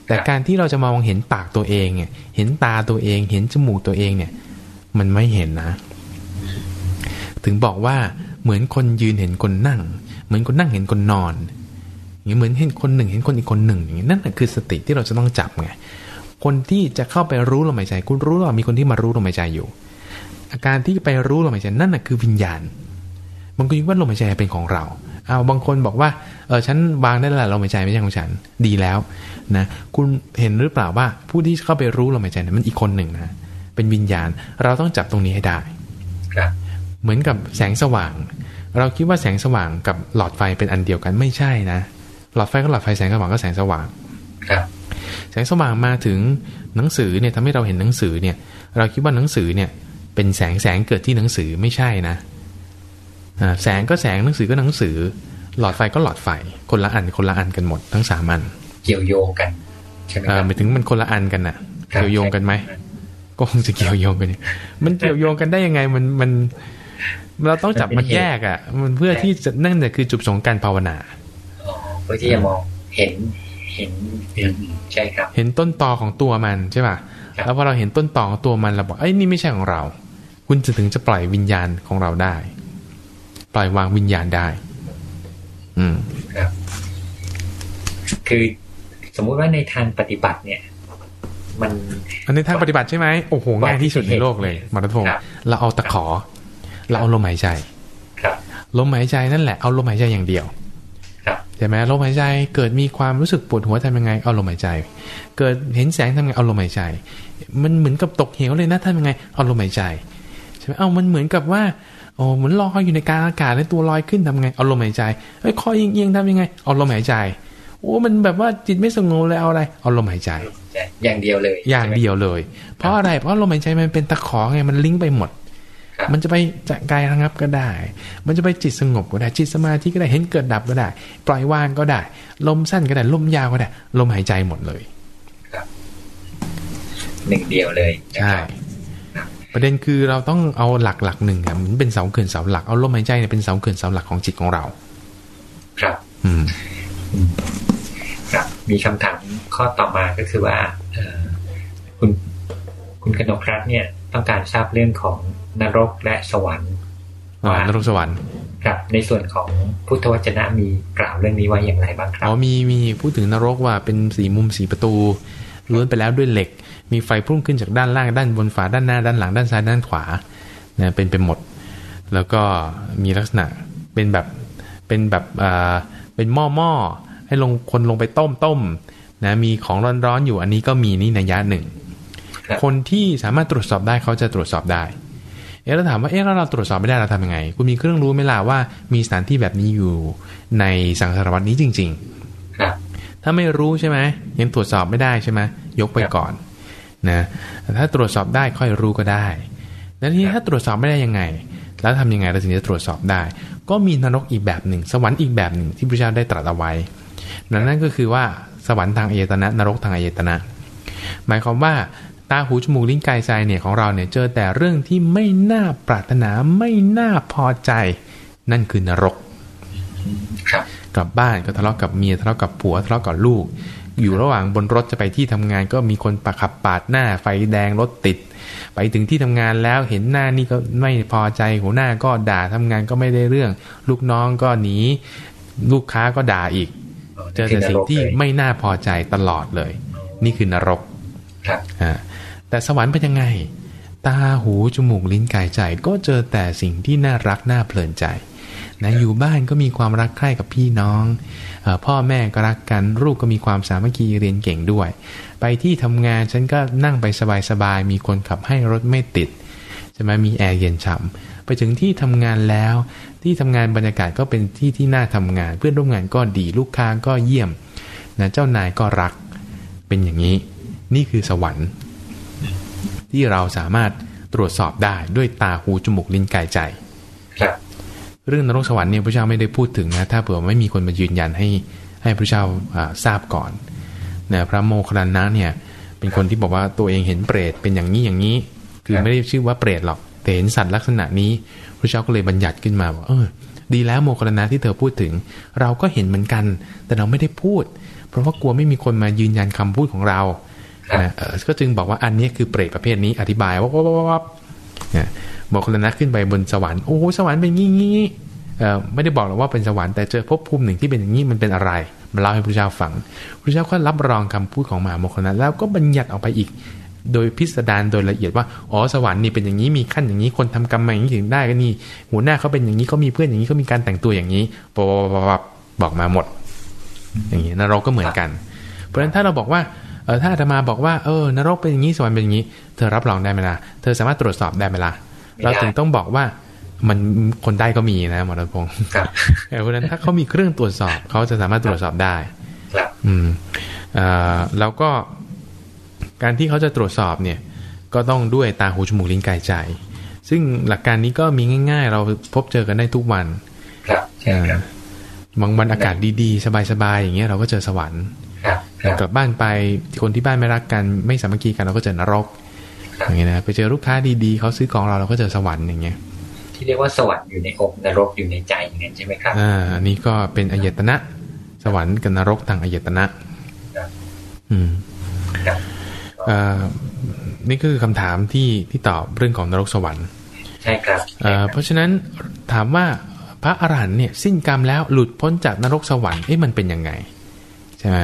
แต่การที่เราจะมองเห็นปากตัวเองเนี่ย เห็นตาตัวเอง เห็นจมูกตัวเองเนี่ย มันไม่เห็นนะ ถึงบอกว่าเหมือนคนยืนเห็นคนนั่ง เหมือนคนนั่งเห็นคนนอนอย่างเงี้ยเหมือนเห็นคนหนึ่งเห็นคนอีกคนหนึ่งอย่างเงี้ยนั่นแหะคือสติที่เราจะต้องจับไงคนที่จะเข้าไปรู้ลมหายใจ คุณรู้ว่ามีคนที่มารู้ลมหายใจอยู่ อาการที่ไปรู้ลมหายใจนั่นแหะคือวิญญาณบางคนคิดว่าลมหายใจเป็นของเราเอาบางคนบอกว่าเออฉันวางได้แล้วล่ะลมหายใจไม่ใช่ของฉันดีแล้วนะคุณเห็นหรือเปล่าว่าผู้ที่เข้าไปรู้ลมหายใจนั้นมันอีกคนหนึ่งนะเป็นวิญญาณเราต้องจับตรงนี้ให้ได้ครับเหมือนกับแสงสว่าง เราคิดว่าแสงสว่างกับหลอดไฟเป็นอันเดียวกันไม่ใช่นะ หลอดไฟก็หลอดไฟแสงสว่างก็แสงสว่างครับแสงสว่างมาถึงหนังสือเนี่ยทำให้เราเห็นหนังสือเนี่ย เราคิดว่าหนังสือเนี่ย เป็นแสงแสงเกิดที่หนังสือไม่ใช่นะอ่าแสงก็แสงหนังสือก็หนังสือ หลอดไฟก็หลอดไฟ คนละอันคนละอันกันหมดทั้งสามอัน เกี่ยวโยงกันใช่ไหมเอคอรับหมายถึงมันคนละอันกันน่ะครับเกี่ยวโยงกันไหมก็คงจะเกี่ยวโยงกันอยู่มันเกี่ยวโยงกันได้ยังไงมันมัน เราต้องจับมันแยกอะ มันเพื่อที่จะนั่นแหละคือจุดประสงค์การภาวนาอ๋อเพื่อที่จะมองเห็นเห็นเห็นใช่ครับ เห็นต้นตอของตัวมันใช่ป่ะครับแล้วพอเราเห็นต้นตอของตัวมันเราบอกเอ้ยนี่ไม่ใช่ของเรา คุณจะถึงจะปล่อยวิญญาณของเราได้ ปล่อยวางวิญญาณได้ อืมครับ คือสมมุติว่าในทางปฏิบัติเนี่ย มันอันนี้ทางปฏิบัติใช่ไหมโอ้โหง่ายที่สุดในโลกเลยมารพงศ์ครับเราเอาตะขอ เราเอาลมหายใจครับลมหายใจนั่นแหละเอาลมหายใจอย่างเดียวครับใช่ไหมลมหายใจเกิดมีความรู้สึกปวดหัวทำยังไง เอาลมหายใจ เกิดเห็นแสงทำยังไงเอาลมหายใจ มันเหมือนกับตกเหวเลยนะทำยังไงเอาลมหายใจ ใช่ไหมเอามันเหมือนกับว่าโอ้เหมือนลอยอยู่ในกลางอากาศแล้วตัวลอยขึ้นทำยังไงเอาลมหายใจเอ้ยคอเอียงๆทำยังไงเอาลมหายใจ โอ้มันแบบว่าจิตไม่สงบเลยเอาอะไรเอาลมหายใจ อย่างเดียวเลย อย่างเดียวเลย เพราะอะไรเพราะลมหายใจมันเป็นตะขอไงมันลิงก์ไปหมดครับมันจะไปจะกายระงับก็ได้ มันจะไปจิตสงบก็ได้ จิตสมาธิก็ได้ เห็นเกิดดับก็ได้ ปล่อยวางก็ได้ ลมสั้นก็ได้ ลมยาวก็ได้ ลมหายใจหมดเลยหนึ่งเดียวเลยนะใช่ครับ ประเด็นคือเราต้องเอาหลักหลักหนึ่งอะมันเป็นเสาเขื่อนเสาหลักเอาลมหายใจเนี่ยเป็นเสาเขื่อนเสาหลักของจิตของเรา ครับ อืมครับ มีคำถามข้อต่อมาก็คือว่าเอ่อคุณคุณกนกรัตน์เนี่ย ต้องการทราบเรื่องของนรกและสวรรค์อ่านรกสวรรค์ครับในส่วนของพุทธวจนะมีกล่าวเรื่องนี้ไว้อย่างไรบ้างครัอ๋บอมีมีพูดถึงนรกว่าเป็นสีมุมสีประตูล้วนไปแล้วด้วยเหล็ก มีไฟพุ่งขึ้นจากด้านล่างด้านบนฝาด้านหน้าด้านหลังด้านซ้ายด้านขวานะเป็นไปหมด แล้วก็มีลักษณะเป็นแบบเป็นแบบอ่าเป็นหม้อหม้อให้ลงคนลงไปต้มต้มนะมีของร้อนๆอยู่อันนี้ก็มีนี่นัยยะหนึ่งครับคนที่สามารถตรวจสอบได้เขาจะตรวจสอบได้ เอ๊ะเราถามว่าเอ๊ะแล้วเราตรวจสอบไม่ได้เราทำยังไง คุณมีเครื่องรู้ไหมล่ะว่า มีสถานที่แบบนี้อยู่ในสังสารวัตนี้จริงๆครับถ้าไม่รู้ใช่ไหมยังตรวจสอบไม่ได้ใช่ไหมยกไปก่อน นะถ้าตรวจสอบได้ค่อยรู้ก็ได้แล้วทีนี้ถ้าตรวจสอบไม่ได้ยังไง แล้วทำยังไงเราถึงจะตรวจสอบได้ ก็มีนรกอีกแบบหนึ่ง สวรรค์อีกแบบหนึ่งที่พระเจ้าได้ตรัสเอาไว้นั่นก็คือว่าสวรรค์ทางอายตนะนรกทางอายตนะ หมายความว่าตาหูจมูกลิ้นกายใจเนี่ยของเราเนี่ยเจอแต่เรื่องที่ไม่น่าปรารถนาไม่น่าพอใจ นั่นคือนรกครับกลับบ้านก็ทะเลาะกับเมียทะเลาะกับผัวทะเลาะกับลูก อยู่ระหว่างบนรถจะไปที่ทำงานก็มีคนปะขับปาดหน้าไฟแดงรถติด ไปถึงที่ทำงานแล้วเห็นหน้านี่ก็ไม่พอใจหัวหน้าก็ด่าทำงานก็ไม่ได้เรื่อง ลูกน้องก็หนีลูกค้าก็ด่าอีก เจอแต่สิ่งที่ไม่น่าพอใจตลอดเลย นี่คือนรกครับอ่าแต่สวรรค์เป็นยังไง ตาหูจมูกลิ้นกายใจก็เจอแต่สิ่งที่น่ารักน่าเพลินใจนะอยู่บ้านก็มีความรักใคร่กับพี่น้องเออ พ่อแม่ก็รักกันลูกก็มีความสามัคคีเรียนเก่งด้วย ไปที่ทำงานฉันก็นั่งไปสบายๆมีคนขับให้รถไม่ติดใช่ไหมมีแอร์เย็นฉ่ำไปถึงที่ทำงานแล้ว ที่ทำงานบรรยากาศก็เป็นที่ที่น่าทำงาน เพื่อนร่วมงานก็ดีลูกค้าก็เยี่ยมนะเจ้านายก็รักเป็นอย่างนี้ นี่คือสวรรค์ ที่เราสามารถตรวจสอบได้ด้วยตาหูจมูกลิ้นกายใจครับ เรื่องนรกสวรรค์เนี่ยพระเจ้าไม่ได้พูดถึงนะถ้าเผื่อไม่มีคนมายืนยันให้ให้พระเจ้าทราบก่อนนะพระโมคคัลลานะเนี่ยเป็นคนที่บอกว่าตัวเองเห็นเปรตเป็นอย่างนี้อย่างนี้ คือไม่ได้ชื่อว่าเปรตหรอกแต่เห็นสัตว์ลักษณะนี้ พระเจ้าก็เลยบัญญัติขึ้นมาว่าเออดีแล้วโมคคัลลานะที่เธอพูดถึง เราก็เห็นเหมือนกัน แต่เราไม่ได้พูด เพราะว่ากลัวไม่มีคนมายืนยันคำพูดของเรานะก็จึงบอกว่าอันนี้คือเปรตประเภทนี้อธิบายว่าว่าว่าว่าเนี่ย บอกคนละนัดขึ้นไปบนสวรรค์โอ้สวรรค์เป็นงี้งี้เออไม่ได้บอกหรอกว่าเป็นสวรรค์แต่เจอภพภูมิหนึ่งที่เป็นอย่างนี้มันเป็นอะไรมาเล่าให้พระเจ้าฟังพระเจ้าก็รับรองคำพูดของมหาโมคคลลานะแล้วก็บัญญัติออกไปอีก โดยพิสดารโดยละเอียดว่าอ๋อสวรรค์นี่เป็นอย่างนี้มีขั้นอย่างนี้คนทำกรรมมาอย่างนี้ถึงได้ก็นี่หัวหน้าเขาเป็นอย่างนี้เขามีเพื่อนอย่างนี้เขามีการแต่งตัวอย่างนี้ปบบบอกมาหมด อย่างนี้นรกก็เหมือนกัน เพราะฉะนั้นถ้าเราบอกว่าเออถ้าอาตมาบอกว่าเออนรกเป็นอย่างนี้สวรรค์เป็นอย่างนี้ เธอรับรองได้ไหมล่ะเธอสามารถตรวจสอบได้ไหมล่ะ เราถึงต้องบอกว่ามันคนได้ก็มีนะหมอรัตพงศ์ครับเพราะฉะนั้นถ้าเขามีเครื่องตรวจสอบเขาจะสามารถตรวจสอบได้ครับอืมเอ่อแล้วก็การที่เขาจะตรวจสอบเนี่ย ก็ต้องด้วยตาหูจมูกลิ้นกายใจ ซึ่งหลักการนี้ก็มีง่าย ๆ เราพบเจอกันได้ทุกวัน ครับใช่ครับบางวันอากาศดีๆ สบายๆอย่างเงี้ยเราก็เจอสวรรค์ครับครับกลับบ้านไปคนที่บ้านไม่รักกัน ไม่สามัคคีกันเราก็เจอนรกครับ อย่างเงี้ยนะไปเจอลูกค้าดีๆเขาซื้อของเราเราก็เจอสวรรค์อย่างเงี้ยที่เรียกว่าสวรรค์อยู่ในอกนรกอยู่ในใจอย่างนั้นใช่ไหมครับอ่าอันนี้ก็เป็นอายตนะ สวรรค์กับนรกทางอายตนะครับอืมครับเอ่อนี่คือคำถามที่ที่ตอบเรื่องของนรกสวรรค์ใช่ครับเอ่อเพราะฉะนั้นถามว่าพระอรหันต์เนี่ยสิ้นกรรมแล้วหลุดพ้นจากนรกสวรรค์เอ๊ะมันเป็นยังไงใช่ไหม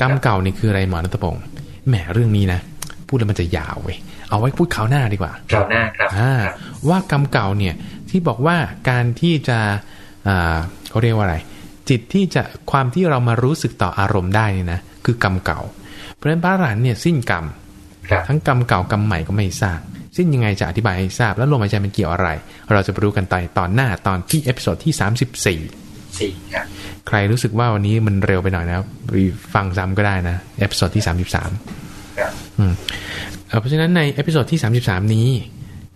กรรมเก่านี่คืออะไรหมอรัตพงศ์แหมเรื่องนี้นะพูดแล้วมันจะยาวเว้ย เอาไว้พูดคราวหน้าดีกว่าคราวหน้าครับอ่าครับว่ากรรมเก่าเนี่ยที่บอกว่าการที่จะอ่าเขาเรียกว่าอะไร จิตที่จะความที่เรามารู้สึกต่ออารมณ์ได้เนี่ยนะคือกรรมเก่า เพราะฉะนั้นพระอรหันต์เนี่ยสิ้นกรรมครับทั้งกรรมเก่ากรรมใหม่ก็ไม่ทราบสิ้นยังไงจะอธิบายให้ทราบแล้วลมหายใจมันเกี่ยวอะไร เราจะไปรู้กันตอนตอนหน้าตอนที่ episode ที่ 34สี่ครับใครรู้สึกว่าวันนี้มันเร็วไปหน่อยนะไปฟังซ้ำก็ได้นะ episode ที่ 33ครับอืม เอ่อเพราะฉะนั้นใน episode ที่ 33 นี้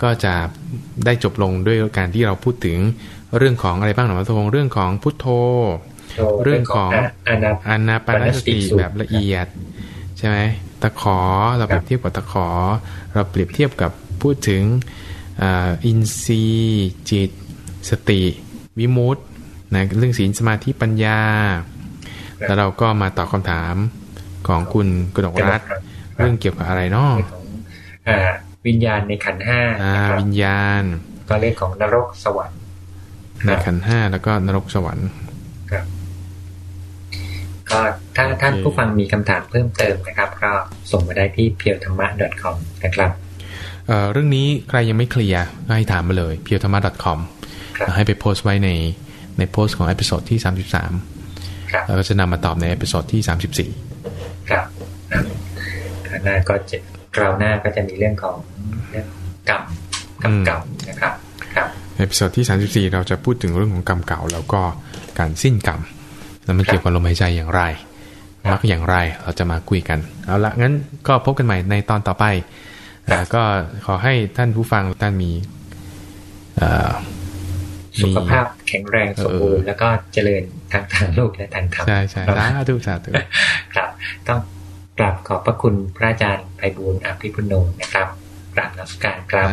ก็จะได้จบลงด้วยการที่เราพูดถึงเรื่องของอะไรบ้างหนอมาตรงเรื่องของพุทโธ เรื่องของอานาอานาปานสติปานสติสูตรแบบละเอียด ใช่ไหมตะขอเราเปรียบเทียบกับตะขอ เราเปรียบเทียบกับพูดถึงอาอินทรีย์จิต สติ วิมุตตินะเรื่องศีลสมาธิปัญญา แล้วเราก็มาตอบคำถามของคุณกนกรัฐเรื่องเกี่ยวกับอะไรเนาะ วิญญาณในขันธ์ห้าอ่านะครับวิญญาณ ก็เรื่องของนรกสวรรค์ในขันธ์ห้าแล้วก็นรกสวรรค์ครับก็ถ้าท่านโอเคผู้ฟังมีคำถามเพิ่มเติมนะครับ ก็ส่งมาได้ที่ p u r e d h a m m a com นะครับเอ่อเรื่องนี้ใครยังไม่เคลียร์ก็ให้ถามมาเลย p u r e d h a m m a com ครับให้ไปโพสต์ไว้ในในโพสต์ของ episode ที่ 33ครับแล้วก็จะนำมาตอบใน episode ที่ 34 ครับอะคราวหน้าก็จะ คราวหน้าก็จะมีเรื่องของเรื่องกรรมกรรมเก่านะครับครับในพิโซดที่ 34 เราจะพูดถึงเรื่องของกรรมเก่า แล้วก็การสิ้นกรรมแล้วมันเกี่ยวกับลมหายใจอย่างไรครับมักอย่างไรเราจะมาคุยกัน เอาละงั้นก็พบกันใหม่ในตอนต่อไปอ่าก็ขอให้ท่านผู้ฟังท่านมีเอ่อสุขภาพแข็งแรงเออสมบูรณ์แล้วก็เจริญทางทางโลกและทางธรรมใช่ใช่ครับสาธุสาธุครับ ต้อง กราบขอบพระคุณพระอาจารย์ไพบูลอภิปุโนนะครับกราบนมัสการครับ